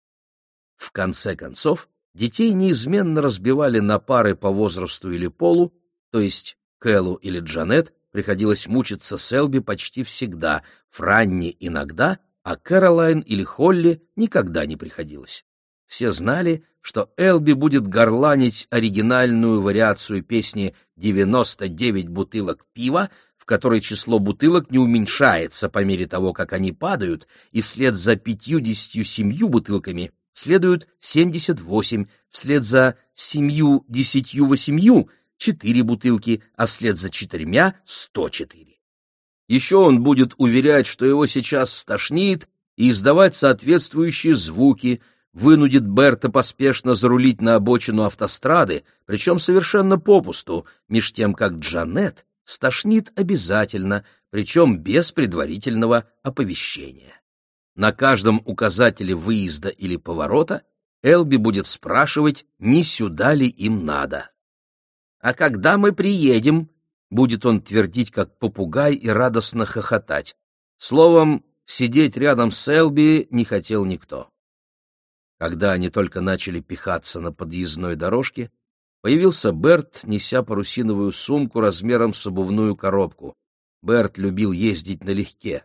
В конце концов, детей неизменно разбивали на пары по возрасту или полу, то есть Кэллу или Джанет приходилось мучиться Селби почти всегда, Франни иногда, а Кэролайн или Холли никогда не приходилось. Все знали, что Элби будет горланить оригинальную вариацию песни «99 бутылок пива», в которой число бутылок не уменьшается по мере того, как они падают, и вслед за пятьюдесятью семью бутылками следуют семьдесят восемь, вслед за семью десятью восемью — четыре бутылки, а вслед за четырьмя — сто четыре. Еще он будет уверять, что его сейчас стошнит, и издавать соответствующие звуки, вынудит Берта поспешно зарулить на обочину автострады, причем совершенно попусту, меж тем как Джанет стошнит обязательно, причем без предварительного оповещения. На каждом указателе выезда или поворота Элби будет спрашивать, не сюда ли им надо. «А когда мы приедем?» — будет он твердить, как попугай, и радостно хохотать. Словом, сидеть рядом с Элби не хотел никто. Когда они только начали пихаться на подъездной дорожке, появился Берт, неся парусиновую сумку размером с обувную коробку. Берт любил ездить налегке.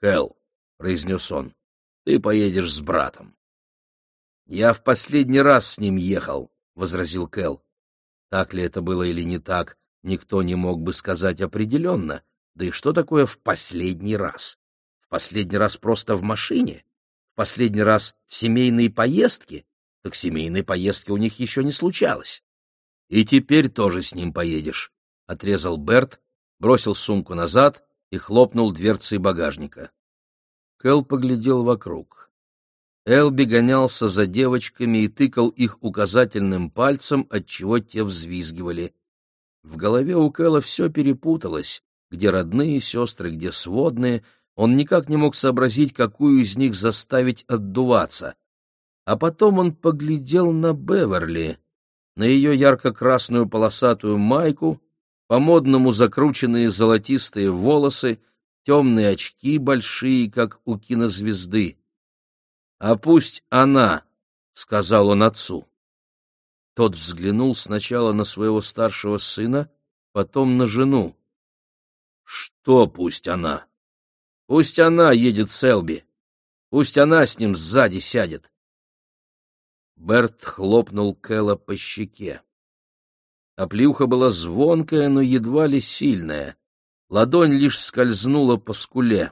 «Кэл, произнес он. — Ты поедешь с братом. — Я в последний раз с ним ехал, — возразил Кэл. Так ли это было или не так, никто не мог бы сказать определенно. Да и что такое в последний раз? В последний раз просто в машине? В последний раз в семейные поездки? Так семейной поездки у них еще не случалось. — И теперь тоже с ним поедешь, — отрезал Берт, бросил сумку назад и хлопнул дверцей багажника. Кэл поглядел вокруг. Элби гонялся за девочками и тыкал их указательным пальцем, отчего те взвизгивали. В голове у Кэла все перепуталось, где родные сестры, где сводные, он никак не мог сообразить, какую из них заставить отдуваться. А потом он поглядел на Беверли, на ее ярко-красную полосатую майку, по-модному закрученные золотистые волосы — темные очки большие, как у кинозвезды. — А пусть она, — сказал он отцу. Тот взглянул сначала на своего старшего сына, потом на жену. — Что пусть она? — Пусть она едет с Элби. Пусть она с ним сзади сядет. Берт хлопнул Кэлла по щеке. Оплюха была звонкая, но едва ли сильная. Ладонь лишь скользнула по скуле.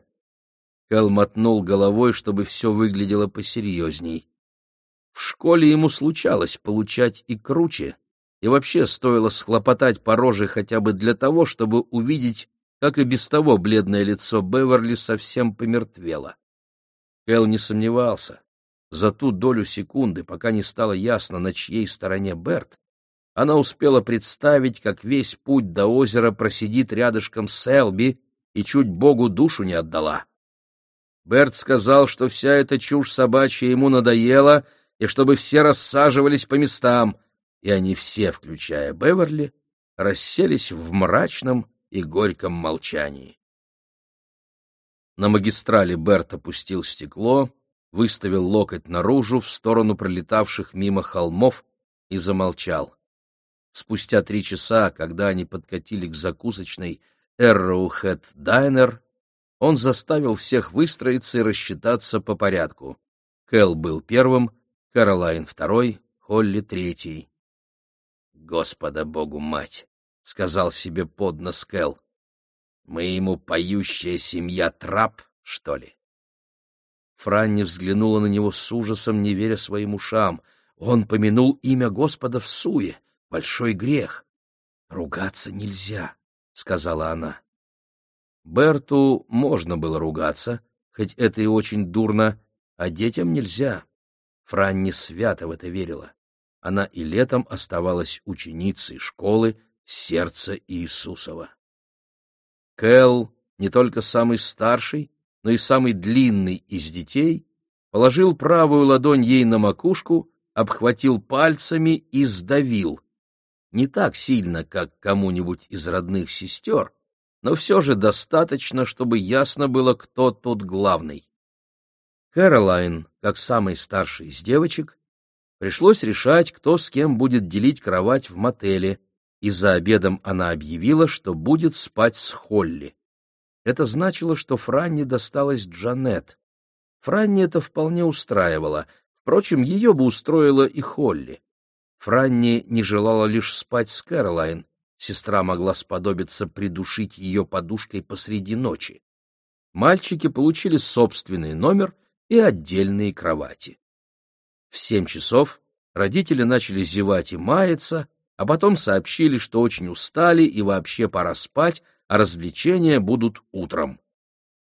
Кэл мотнул головой, чтобы все выглядело посерьезней. В школе ему случалось получать и круче, и вообще стоило схлопотать по роже хотя бы для того, чтобы увидеть, как и без того бледное лицо Беверли совсем помертвело. Кэл не сомневался. За ту долю секунды, пока не стало ясно, на чьей стороне Берт, она успела представить, как весь путь до озера просидит рядышком с Элби и чуть Богу душу не отдала. Берт сказал, что вся эта чушь собачья ему надоела, и чтобы все рассаживались по местам, и они все, включая Беверли, расселись в мрачном и горьком молчании. На магистрали Берт опустил стекло, выставил локоть наружу в сторону пролетавших мимо холмов и замолчал. Спустя три часа, когда они подкатили к закусочной Arrowhead Diner, он заставил всех выстроиться и рассчитаться по порядку. Кэл был первым, Каролайн второй, Холли третий. «Господа Богу мать!» — сказал себе под нос Кэл. «Мы ему поющая семья Трап, что ли?» Франни взглянула на него с ужасом, не веря своим ушам. Он помянул имя Господа в суе. Большой грех. «Ругаться нельзя», — сказала она. Берту можно было ругаться, хоть это и очень дурно, а детям нельзя. Франни свято в это верила. Она и летом оставалась ученицей школы сердца Иисусова. Кэл не только самый старший, но и самый длинный из детей, положил правую ладонь ей на макушку, обхватил пальцами и сдавил. Не так сильно, как кому-нибудь из родных сестер, но все же достаточно, чтобы ясно было, кто тут главный. Кэролайн, как самый старший из девочек, пришлось решать, кто с кем будет делить кровать в мотеле, и за обедом она объявила, что будет спать с Холли. Это значило, что Франни досталась Джанет. Франни это вполне устраивало, впрочем, ее бы устроила и Холли. Франни не желала лишь спать с Кэролайн, сестра могла сподобиться придушить ее подушкой посреди ночи. Мальчики получили собственный номер и отдельные кровати. В семь часов родители начали зевать и маяться, а потом сообщили, что очень устали и вообще пора спать, а развлечения будут утром.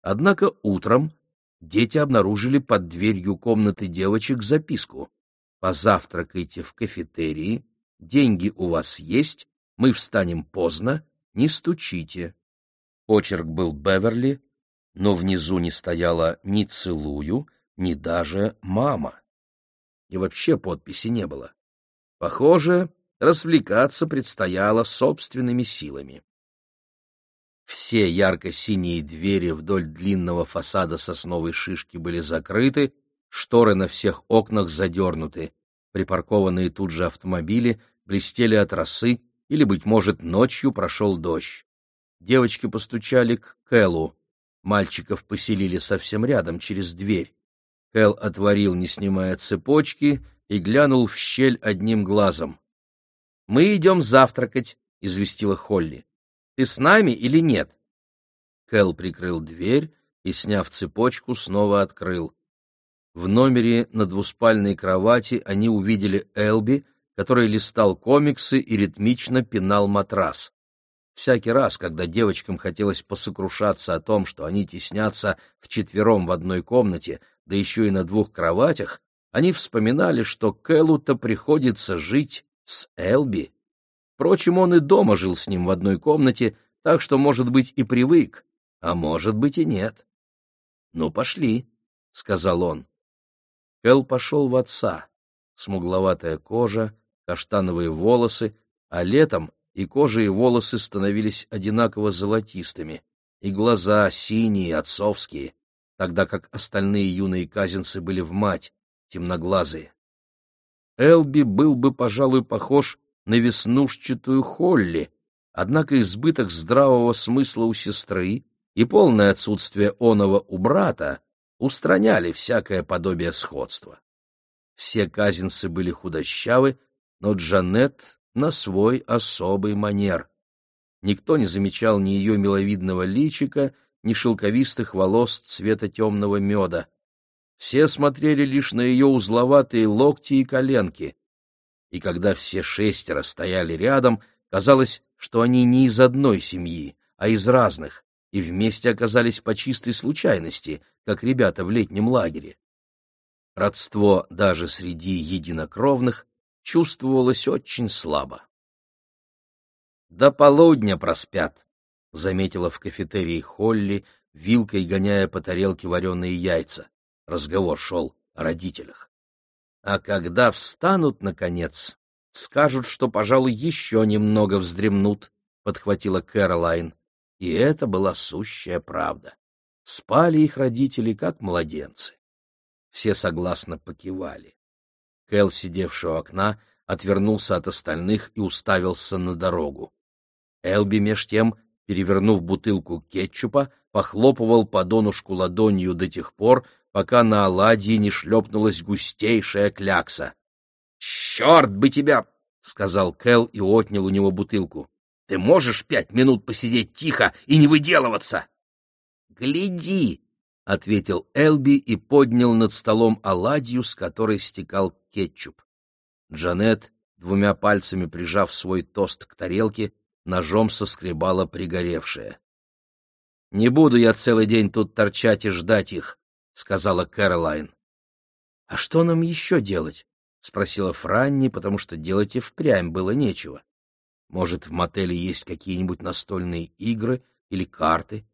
Однако утром дети обнаружили под дверью комнаты девочек записку. «Позавтракайте в кафетерии, деньги у вас есть, мы встанем поздно, не стучите». Почерк был Беверли, но внизу не стояло ни «целую», ни даже «мама». И вообще подписи не было. Похоже, развлекаться предстояло собственными силами. Все ярко-синие двери вдоль длинного фасада сосновой шишки были закрыты, шторы на всех окнах задернуты. Припаркованные тут же автомобили блестели от росы, или, быть может, ночью прошел дождь. Девочки постучали к Кэллу. Мальчиков поселили совсем рядом, через дверь. Кэл отворил, не снимая цепочки, и глянул в щель одним глазом. «Мы идем завтракать», — известила Холли. Ты с нами или нет? Кэл прикрыл дверь и, сняв цепочку, снова открыл. В номере на двуспальной кровати они увидели Элби, который листал комиксы и ритмично пинал матрас. Всякий раз, когда девочкам хотелось посокрушаться о том, что они теснятся вчетвером в одной комнате, да еще и на двух кроватях, они вспоминали, что Кэллу-то приходится жить с Элби. Впрочем, он и дома жил с ним в одной комнате, так что, может быть, и привык, а может быть и нет. «Ну, пошли», — сказал он. Кэл пошел в отца. Смугловатая кожа, каштановые волосы, а летом и кожа, и волосы становились одинаково золотистыми, и глаза синие, отцовские, тогда как остальные юные казинцы были в мать, темноглазые. Элби был бы, пожалуй, похож на веснушчатую Холли, однако избыток здравого смысла у сестры и полное отсутствие оного у брата устраняли всякое подобие сходства. Все казинцы были худощавы, но Джанет на свой особый манер. Никто не замечал ни ее миловидного личика, ни шелковистых волос цвета темного меда. Все смотрели лишь на ее узловатые локти и коленки и когда все шестеро стояли рядом, казалось, что они не из одной семьи, а из разных, и вместе оказались по чистой случайности, как ребята в летнем лагере. Родство даже среди единокровных чувствовалось очень слабо. «До полудня проспят», — заметила в кафетерии Холли, вилкой гоняя по тарелке вареные яйца. Разговор шел о родителях. А когда встанут, наконец, скажут, что, пожалуй, еще немного вздремнут, — подхватила Кэролайн. И это была сущая правда. Спали их родители, как младенцы. Все согласно покивали. Кэл, сидевший у окна, отвернулся от остальных и уставился на дорогу. Элби, меж тем, перевернув бутылку кетчупа, похлопывал по донышку ладонью до тех пор, пока на оладьи не шлепнулась густейшая клякса. — Черт бы тебя! — сказал Кэл и отнял у него бутылку. — Ты можешь пять минут посидеть тихо и не выделываться? — Гляди! — ответил Элби и поднял над столом оладью, с которой стекал кетчуп. Джанет, двумя пальцами прижав свой тост к тарелке, ножом соскребала пригоревшее. — Не буду я целый день тут торчать и ждать их, — сказала Кэролайн. — А что нам еще делать? — спросила Франни, потому что делать и впрямь было нечего. Может, в мотеле есть какие-нибудь настольные игры или карты?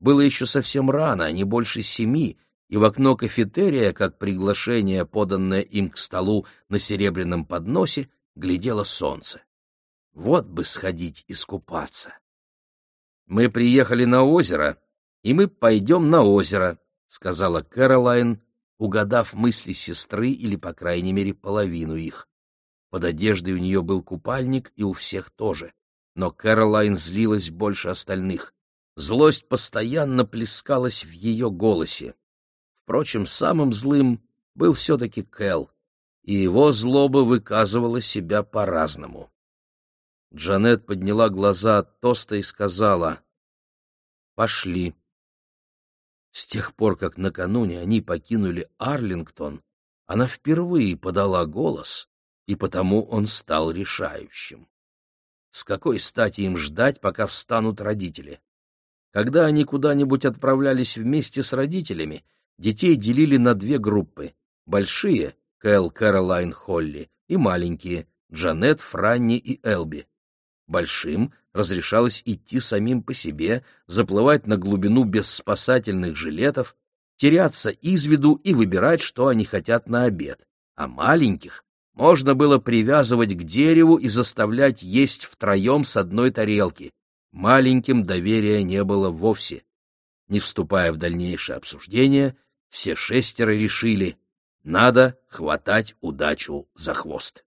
Было еще совсем рано, не больше семи, и в окно кафетерия, как приглашение, поданное им к столу на серебряном подносе, глядело солнце. Вот бы сходить искупаться. «Мы приехали на озеро, и мы пойдем на озеро», — сказала Кэролайн, угадав мысли сестры или, по крайней мере, половину их. Под одеждой у нее был купальник, и у всех тоже. Но Кэролайн злилась больше остальных. Злость постоянно плескалась в ее голосе. Впрочем, самым злым был все-таки Кэл, и его злоба выказывала себя по-разному. Джанет подняла глаза от тоста и сказала «Пошли». С тех пор, как накануне они покинули Арлингтон, она впервые подала голос, и потому он стал решающим. С какой стати им ждать, пока встанут родители? Когда они куда-нибудь отправлялись вместе с родителями, детей делили на две группы — большие — Кэл, Кэролайн, Холли, и маленькие — Джанет, Франни и Элби. Большим разрешалось идти самим по себе, заплывать на глубину без спасательных жилетов, теряться из виду и выбирать, что они хотят на обед. А маленьких можно было привязывать к дереву и заставлять есть втроем с одной тарелки. Маленьким доверия не было вовсе. Не вступая в дальнейшее обсуждение, все шестеро решили — надо хватать удачу за хвост.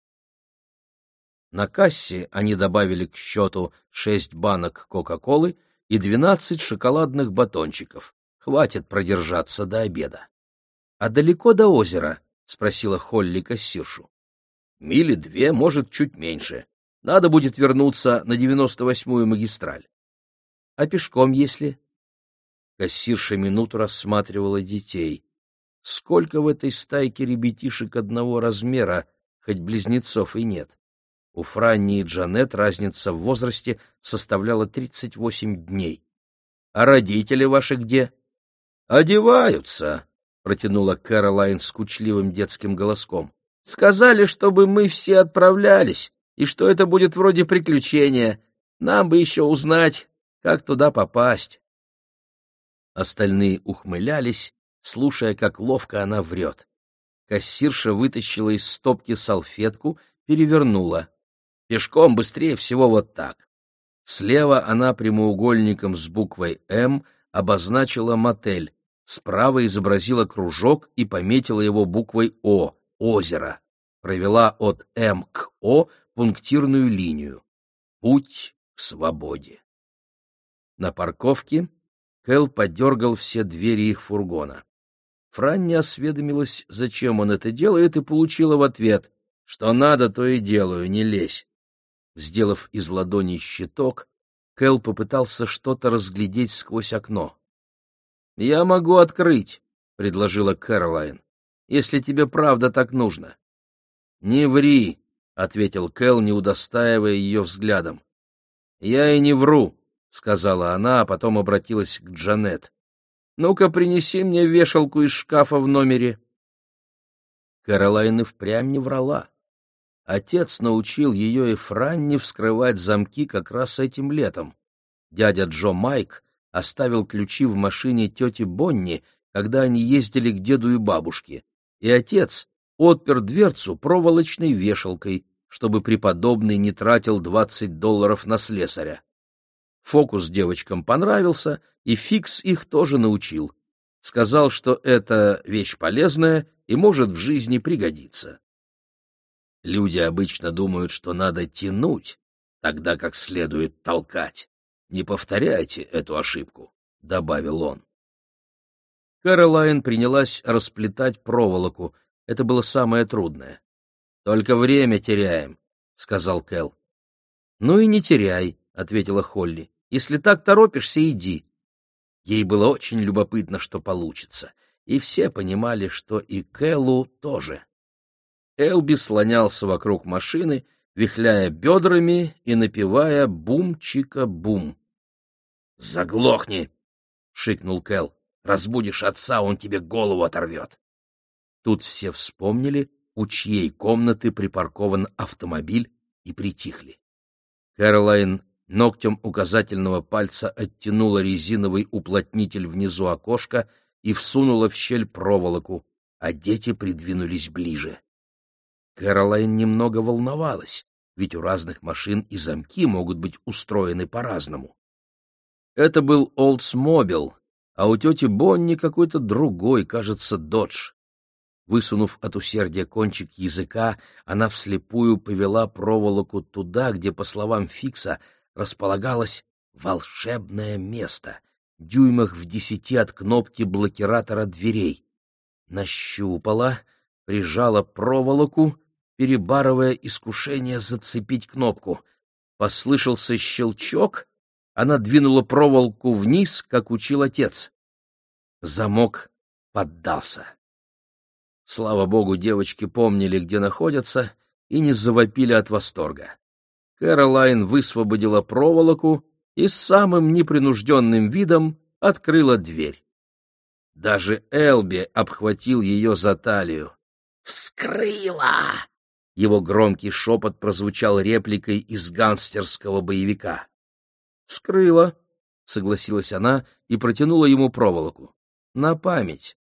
На кассе они добавили к счету шесть банок Кока-Колы и двенадцать шоколадных батончиков. Хватит продержаться до обеда. — А далеко до озера? — спросила Холли кассиршу. — Мили две, может, чуть меньше. Надо будет вернуться на девяносто восьмую магистраль. — А пешком, если? Кассирша минуту рассматривала детей. Сколько в этой стайке ребятишек одного размера, хоть близнецов и нет. У Франни и Джанет разница в возрасте составляла 38 дней. — А родители ваши где? — Одеваются, — протянула Кэролайн скучливым детским голоском. — Сказали, чтобы мы все отправлялись, и что это будет вроде приключения. Нам бы еще узнать, как туда попасть. Остальные ухмылялись, слушая, как ловко она врет. Кассирша вытащила из стопки салфетку, перевернула. Пешком быстрее всего вот так. Слева она прямоугольником с буквой «М» обозначила мотель, справа изобразила кружок и пометила его буквой «О» — озеро. Провела от «М» к «О» пунктирную линию. Путь к свободе. На парковке Кэл подергал все двери их фургона. Франни осведомилась, зачем он это делает, и получила в ответ, что надо, то и делаю, не лезь. Сделав из ладони щиток, Кэл попытался что-то разглядеть сквозь окно. «Я могу открыть», — предложила Кэролайн, — «если тебе правда так нужно». «Не ври», — ответил Кэл, не удостаивая ее взглядом. «Я и не вру», — сказала она, а потом обратилась к Джанет. «Ну-ка, принеси мне вешалку из шкафа в номере». Кэролайн и впрямь не врала. Отец научил ее и Франни вскрывать замки как раз этим летом. Дядя Джо Майк оставил ключи в машине тети Бонни, когда они ездили к деду и бабушке, и отец отпер дверцу проволочной вешалкой, чтобы преподобный не тратил двадцать долларов на слесаря. Фокус девочкам понравился, и Фикс их тоже научил. Сказал, что это вещь полезная и может в жизни пригодиться. Люди обычно думают, что надо тянуть, тогда как следует толкать. Не повторяйте эту ошибку, — добавил он. Кэролайн принялась расплетать проволоку. Это было самое трудное. — Только время теряем, — сказал Кэл. — Ну и не теряй, — ответила Холли. — Если так торопишься, иди. Ей было очень любопытно, что получится, и все понимали, что и Кэлу тоже. Элби слонялся вокруг машины, вихляя бедрами и напевая «бум-чика-бум». «Заглохни!» — шикнул Кэл. «Разбудишь отца, он тебе голову оторвет!» Тут все вспомнили, у чьей комнаты припаркован автомобиль, и притихли. Кэролайн ногтем указательного пальца оттянула резиновый уплотнитель внизу окошка и всунула в щель проволоку, а дети придвинулись ближе. Кэролайн немного волновалась, ведь у разных машин и замки могут быть устроены по-разному. Это был Oldsmobile, а у тети Бонни какой-то другой, кажется, Додж. Высунув от усердия кончик языка, она вслепую повела проволоку туда, где, по словам Фикса, располагалось волшебное место, дюймах в десяти от кнопки блокиратора дверей. Нащупала, прижала проволоку перебарывая искушение зацепить кнопку. Послышался щелчок, она двинула проволоку вниз, как учил отец. Замок поддался. Слава богу, девочки помнили, где находятся, и не завопили от восторга. Кэролайн высвободила проволоку и с самым непринужденным видом открыла дверь. Даже Элби обхватил ее за талию. «Вскрыла!» Его громкий шепот прозвучал репликой из гангстерского боевика. «Вскрыла», — согласилась она и протянула ему проволоку. «На память».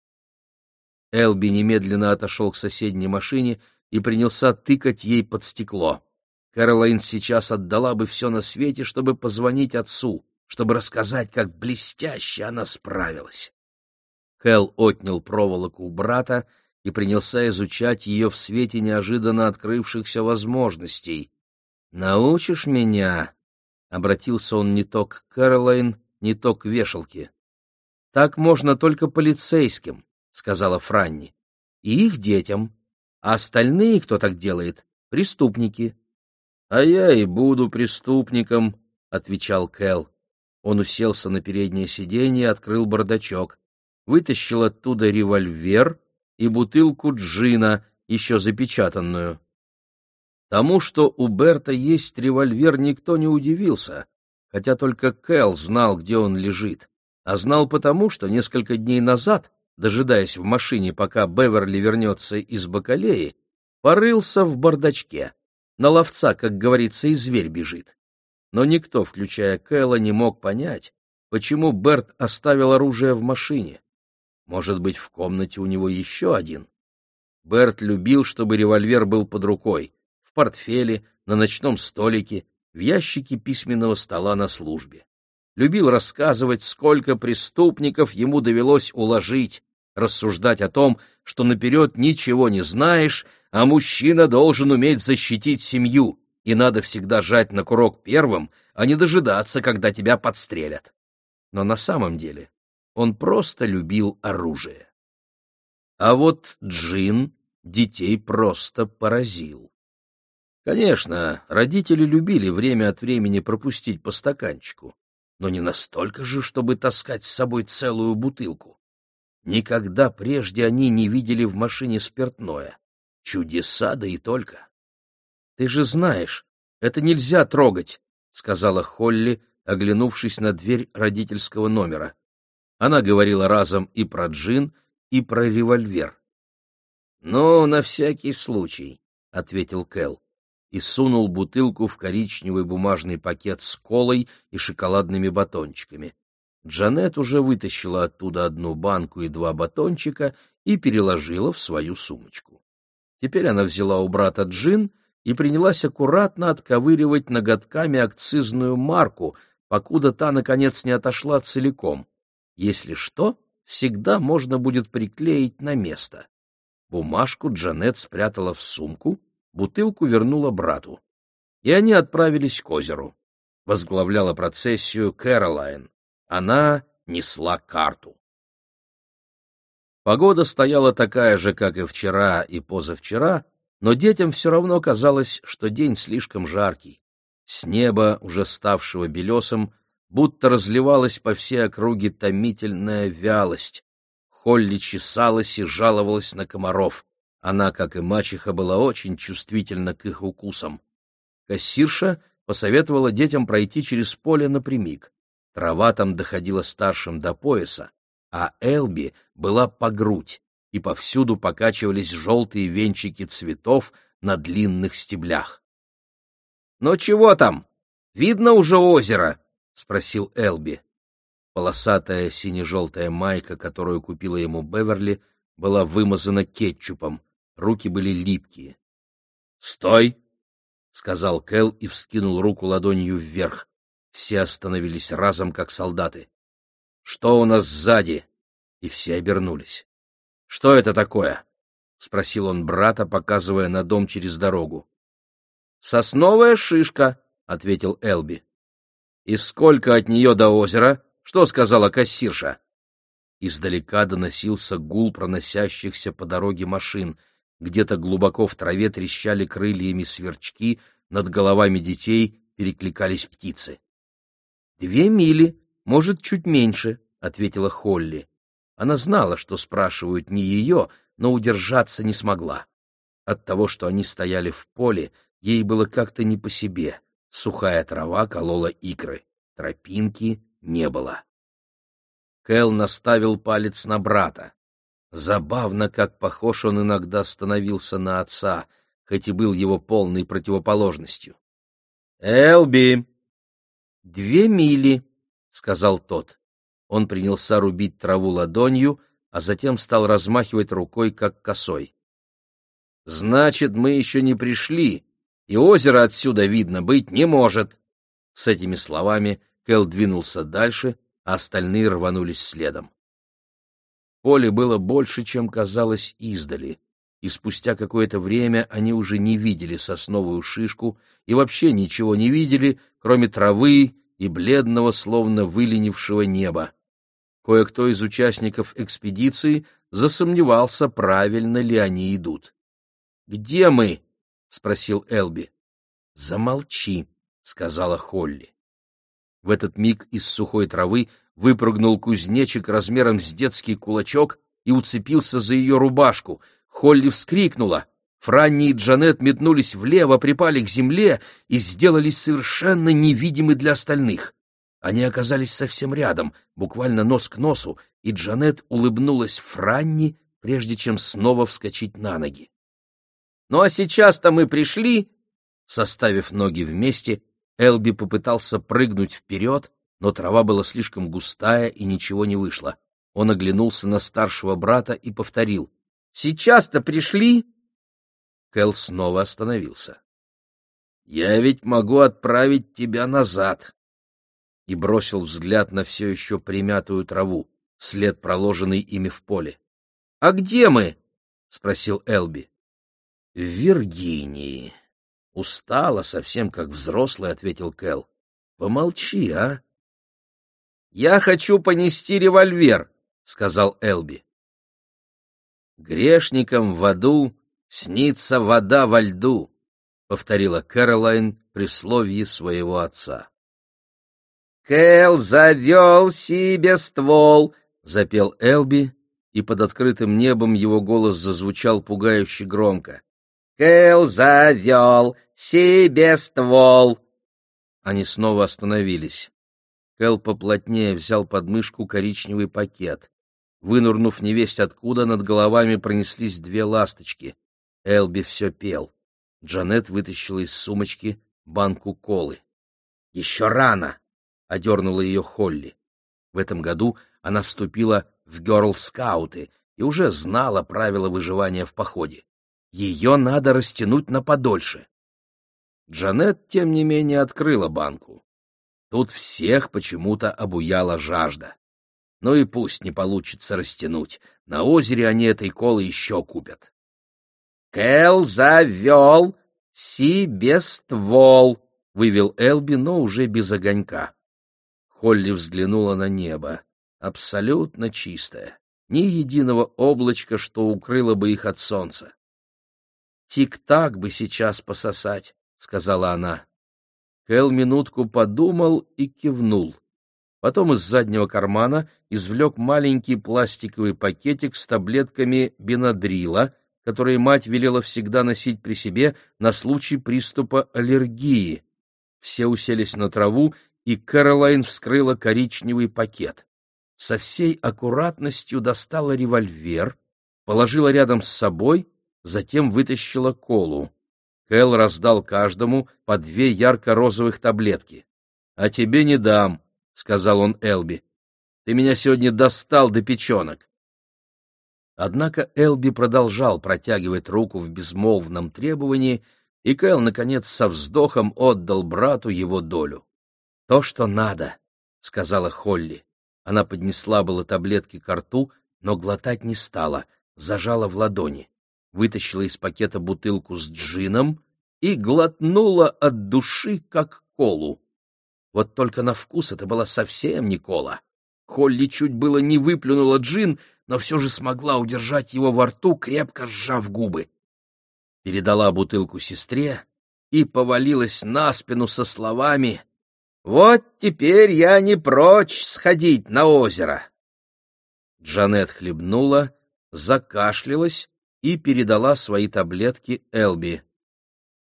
Элби немедленно отошел к соседней машине и принялся тыкать ей под стекло. Кэролайн сейчас отдала бы все на свете, чтобы позвонить отцу, чтобы рассказать, как блестяще она справилась. Кэл отнял проволоку у брата и принялся изучать ее в свете неожиданно открывшихся возможностей. «Научишь меня?» — обратился он не то к Кэролайн, не то к вешалке. «Так можно только полицейским», — сказала Франни, — «и их детям, а остальные, кто так делает, — преступники». «А я и буду преступником», — отвечал Кэл. Он уселся на переднее сиденье открыл бардачок, вытащил оттуда револьвер и бутылку джина, еще запечатанную. Тому, что у Берта есть револьвер, никто не удивился, хотя только Кэл знал, где он лежит, а знал потому, что несколько дней назад, дожидаясь в машине, пока Беверли вернется из Бакалеи, порылся в бардачке. На ловца, как говорится, и зверь бежит. Но никто, включая Кэла, не мог понять, почему Берт оставил оружие в машине. Может быть, в комнате у него еще один? Берт любил, чтобы револьвер был под рукой, в портфеле, на ночном столике, в ящике письменного стола на службе. Любил рассказывать, сколько преступников ему довелось уложить, рассуждать о том, что наперед ничего не знаешь, а мужчина должен уметь защитить семью, и надо всегда жать на курок первым, а не дожидаться, когда тебя подстрелят. Но на самом деле он просто любил оружие. А вот Джин детей просто поразил. Конечно, родители любили время от времени пропустить по стаканчику, но не настолько же, чтобы таскать с собой целую бутылку. Никогда прежде они не видели в машине спиртное. Чудеса, да и только. — Ты же знаешь, это нельзя трогать, — сказала Холли, оглянувшись на дверь родительского номера. Она говорила разом и про джин, и про револьвер. «Ну, на всякий случай», — ответил Кэл и сунул бутылку в коричневый бумажный пакет с колой и шоколадными батончиками. Джанет уже вытащила оттуда одну банку и два батончика и переложила в свою сумочку. Теперь она взяла у брата джин и принялась аккуратно отковыривать ноготками акцизную марку, покуда та, наконец, не отошла целиком. Если что, всегда можно будет приклеить на место. Бумажку Джанет спрятала в сумку, бутылку вернула брату. И они отправились к озеру. Возглавляла процессию Кэролайн. Она несла карту. Погода стояла такая же, как и вчера и позавчера, но детям все равно казалось, что день слишком жаркий. С неба, уже ставшего белесом, будто разливалась по всей округе томительная вялость. Холли чесалась и жаловалась на комаров. Она, как и мачеха, была очень чувствительна к их укусам. Кассирша посоветовала детям пройти через поле напрямик. Трава там доходила старшим до пояса, а Элби была по грудь, и повсюду покачивались желтые венчики цветов на длинных стеблях. — Но чего там? Видно уже озеро? — спросил Элби. Полосатая сине-желтая майка, которую купила ему Беверли, была вымазана кетчупом, руки были липкие. «Стой!» — сказал Кэл и вскинул руку ладонью вверх. Все остановились разом, как солдаты. «Что у нас сзади?» И все обернулись. «Что это такое?» — спросил он брата, показывая на дом через дорогу. «Сосновая шишка», — ответил Элби. «И сколько от нее до озера? Что сказала кассирша?» Издалека доносился гул проносящихся по дороге машин. Где-то глубоко в траве трещали крыльями сверчки, над головами детей перекликались птицы. «Две мили, может, чуть меньше», — ответила Холли. Она знала, что спрашивают не ее, но удержаться не смогла. От того, что они стояли в поле, ей было как-то не по себе. Сухая трава колола икры, тропинки не было. Кэл наставил палец на брата. Забавно, как похож он иногда становился на отца, хоть и был его полной противоположностью. «Элби!» «Две мили», — сказал тот. Он принялся рубить траву ладонью, а затем стал размахивать рукой, как косой. «Значит, мы еще не пришли, и озеро отсюда видно быть не может!» С этими словами Кэл двинулся дальше, а остальные рванулись следом. Поле было больше, чем казалось издали, и спустя какое-то время они уже не видели сосновую шишку и вообще ничего не видели, кроме травы и бледного, словно выленившего неба. Кое-кто из участников экспедиции засомневался, правильно ли они идут. «Где мы?» — спросил Элби. «Замолчи», — сказала Холли. В этот миг из сухой травы выпрыгнул кузнечик размером с детский кулачок и уцепился за ее рубашку. Холли вскрикнула. Франни и Джанет метнулись влево, припали к земле и сделались совершенно невидимы для остальных. Они оказались совсем рядом, буквально нос к носу, и Джанет улыбнулась Франни, прежде чем снова вскочить на ноги. «Ну а сейчас-то мы пришли!» Составив ноги вместе, Элби попытался прыгнуть вперед, но трава была слишком густая, и ничего не вышло. Он оглянулся на старшего брата и повторил. «Сейчас-то пришли!» Кэл снова остановился. «Я ведь могу отправить тебя назад!» И бросил взгляд на все еще примятую траву, след, проложенный ими в поле. «А где мы?» — спросил Элби. «В Виргинии». Устала, совсем как взрослый, — ответил Кэл. Помолчи, а? Я хочу понести револьвер, — сказал Элби. Грешникам в аду снится вода во льду, — повторила Кэролайн при слове своего отца. «Кэл завел себе ствол!» — запел Элби, и под открытым небом его голос зазвучал пугающе громко. «Кэл завел себе ствол!» Они снова остановились. Кэл поплотнее взял под мышку коричневый пакет. Вынурнув невесть откуда, над головами пронеслись две ласточки. Элби все пел. Джанет вытащила из сумочки банку колы. «Еще рано!» — одернула ее Холли. В этом году она вступила в герл-скауты и уже знала правила выживания в походе. Ее надо растянуть на подольше. Джанет, тем не менее, открыла банку. Тут всех почему-то обуяла жажда. Ну и пусть не получится растянуть. На озере они этой колы еще купят. «Кэл завел себе ствол», — вывел Элби, но уже без огонька. Холли взглянула на небо. Абсолютно чистое. Ни единого облачка, что укрыло бы их от солнца. «Тик-так бы сейчас пососать», — сказала она. Кэл минутку подумал и кивнул. Потом из заднего кармана извлек маленький пластиковый пакетик с таблетками бенадрила, которые мать велела всегда носить при себе на случай приступа аллергии. Все уселись на траву, и Кэролайн вскрыла коричневый пакет. Со всей аккуратностью достала револьвер, положила рядом с собой, затем вытащила колу. Кэл раздал каждому по две ярко-розовых таблетки. — А тебе не дам, — сказал он Элби. — Ты меня сегодня достал до печенок. Однако Элби продолжал протягивать руку в безмолвном требовании, и Кэл, наконец, со вздохом отдал брату его долю. — То, что надо, — сказала Холли. Она поднесла было таблетки к рту, но глотать не стала, зажала в ладони вытащила из пакета бутылку с джином и глотнула от души, как колу. Вот только на вкус это была совсем не кола. Холли чуть было не выплюнула джин, но все же смогла удержать его во рту, крепко сжав губы. Передала бутылку сестре и повалилась на спину со словами «Вот теперь я не прочь сходить на озеро». Джанет хлебнула, закашлялась и передала свои таблетки Элби.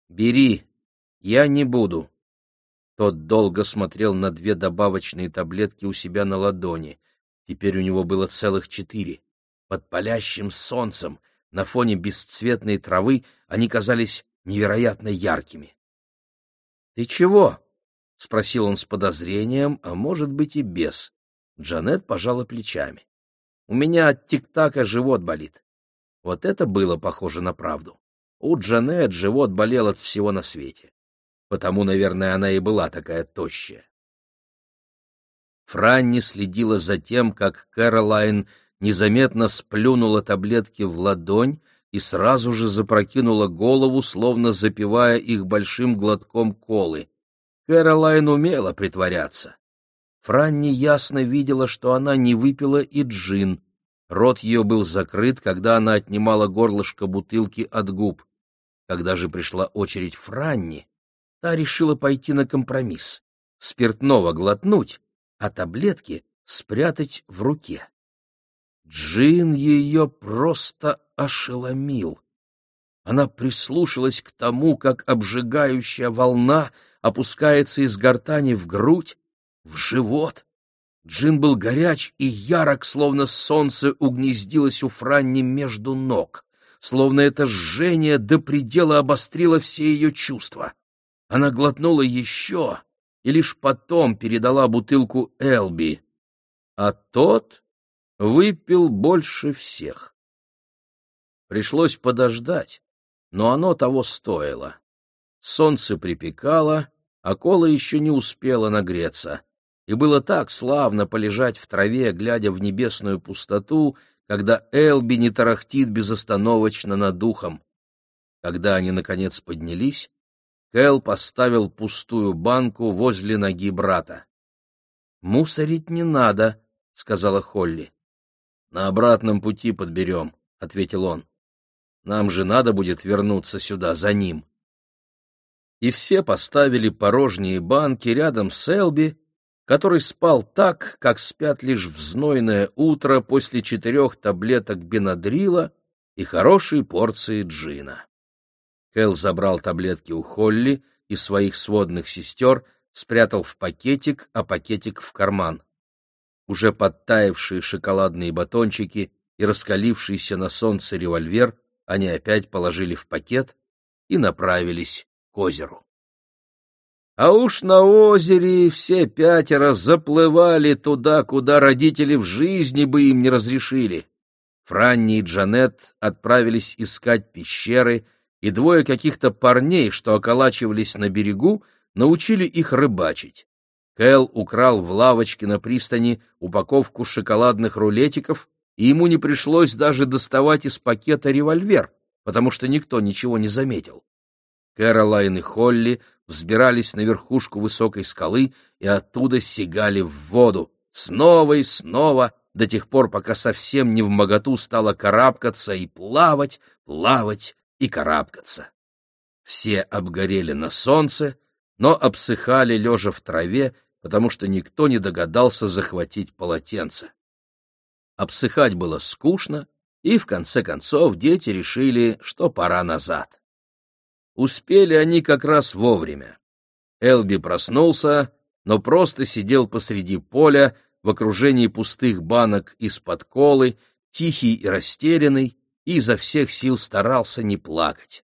«Бери, я не буду». Тот долго смотрел на две добавочные таблетки у себя на ладони. Теперь у него было целых четыре. Под палящим солнцем, на фоне бесцветной травы, они казались невероятно яркими. — Ты чего? — спросил он с подозрением, а может быть и без. Джанет пожала плечами. — У меня от тик-така живот болит. Вот это было похоже на правду. У Джанет живот болел от всего на свете. Потому, наверное, она и была такая тощая. Франни следила за тем, как Кэролайн незаметно сплюнула таблетки в ладонь и сразу же запрокинула голову, словно запивая их большим глотком колы. Кэролайн умела притворяться. Франни ясно видела, что она не выпила и джин, Рот ее был закрыт, когда она отнимала горлышко бутылки от губ. Когда же пришла очередь Франни, та решила пойти на компромисс — спиртного глотнуть, а таблетки спрятать в руке. Джин ее просто ошеломил. Она прислушалась к тому, как обжигающая волна опускается из гортани в грудь, в живот, Джин был горяч и ярок, словно солнце угнездилось у Франни между ног, словно это жжение до предела обострило все ее чувства. Она глотнула еще и лишь потом передала бутылку Элби, а тот выпил больше всех. Пришлось подождать, но оно того стоило. Солнце припекало, а кола еще не успела нагреться и было так славно полежать в траве, глядя в небесную пустоту, когда Элби не тарахтит безостановочно над духом. Когда они, наконец, поднялись, Кэл поставил пустую банку возле ноги брата. «Мусорить не надо», — сказала Холли. «На обратном пути подберем», — ответил он. «Нам же надо будет вернуться сюда за ним». И все поставили порожние банки рядом с Элби, который спал так, как спят лишь в знойное утро после четырех таблеток бенадрила и хорошей порции джина. Кэл забрал таблетки у Холли и своих сводных сестер, спрятал в пакетик, а пакетик в карман. Уже подтаявшие шоколадные батончики и раскалившийся на солнце револьвер они опять положили в пакет и направились к озеру. А уж на озере все пятеро заплывали туда, куда родители в жизни бы им не разрешили. Франни и Джанет отправились искать пещеры, и двое каких-то парней, что околачивались на берегу, научили их рыбачить. Кэл украл в лавочке на пристани упаковку шоколадных рулетиков, и ему не пришлось даже доставать из пакета револьвер, потому что никто ничего не заметил. Кэролайн и Холли взбирались на верхушку высокой скалы и оттуда сигали в воду, снова и снова, до тех пор, пока совсем не в моготу стало карабкаться и плавать, плавать и карабкаться. Все обгорели на солнце, но обсыхали лежа в траве, потому что никто не догадался захватить полотенце. Обсыхать было скучно, и в конце концов дети решили, что пора назад. Успели они как раз вовремя. Элби проснулся, но просто сидел посреди поля в окружении пустых банок из-под колы, тихий и растерянный, и изо всех сил старался не плакать.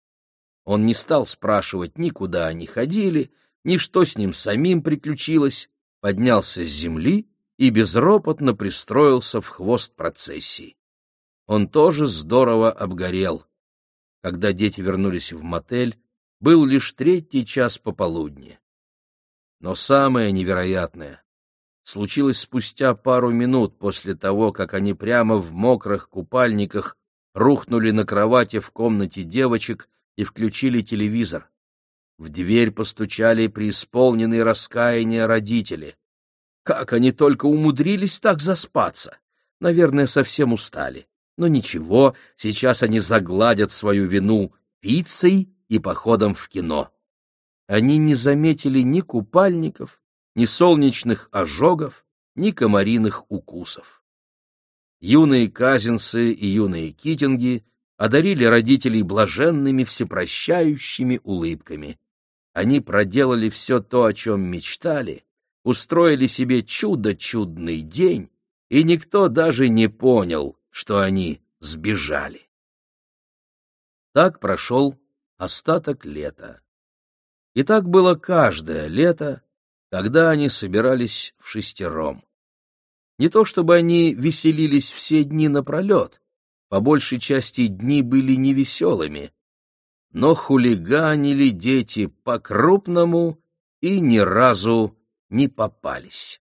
Он не стал спрашивать ни куда они ходили, ни что с ним самим приключилось, поднялся с земли и безропотно пристроился в хвост процессии. Он тоже здорово обгорел. Когда дети вернулись в мотель, был лишь третий час пополудни. Но самое невероятное случилось спустя пару минут после того, как они прямо в мокрых купальниках рухнули на кровати в комнате девочек и включили телевизор. В дверь постучали преисполненные раскаяния родители. Как они только умудрились так заспаться! Наверное, совсем устали. Но ничего, сейчас они загладят свою вину пиццей и походом в кино. Они не заметили ни купальников, ни солнечных ожогов, ни комариных укусов. Юные казинцы и юные китинги одарили родителей блаженными всепрощающими улыбками. Они проделали все то, о чем мечтали, устроили себе чудо-чудный день, и никто даже не понял, что они сбежали. Так прошел остаток лета. И так было каждое лето, когда они собирались в шестером. Не то чтобы они веселились все дни напролет, по большей части дни были невеселыми, но хулиганили дети по-крупному и ни разу не попались.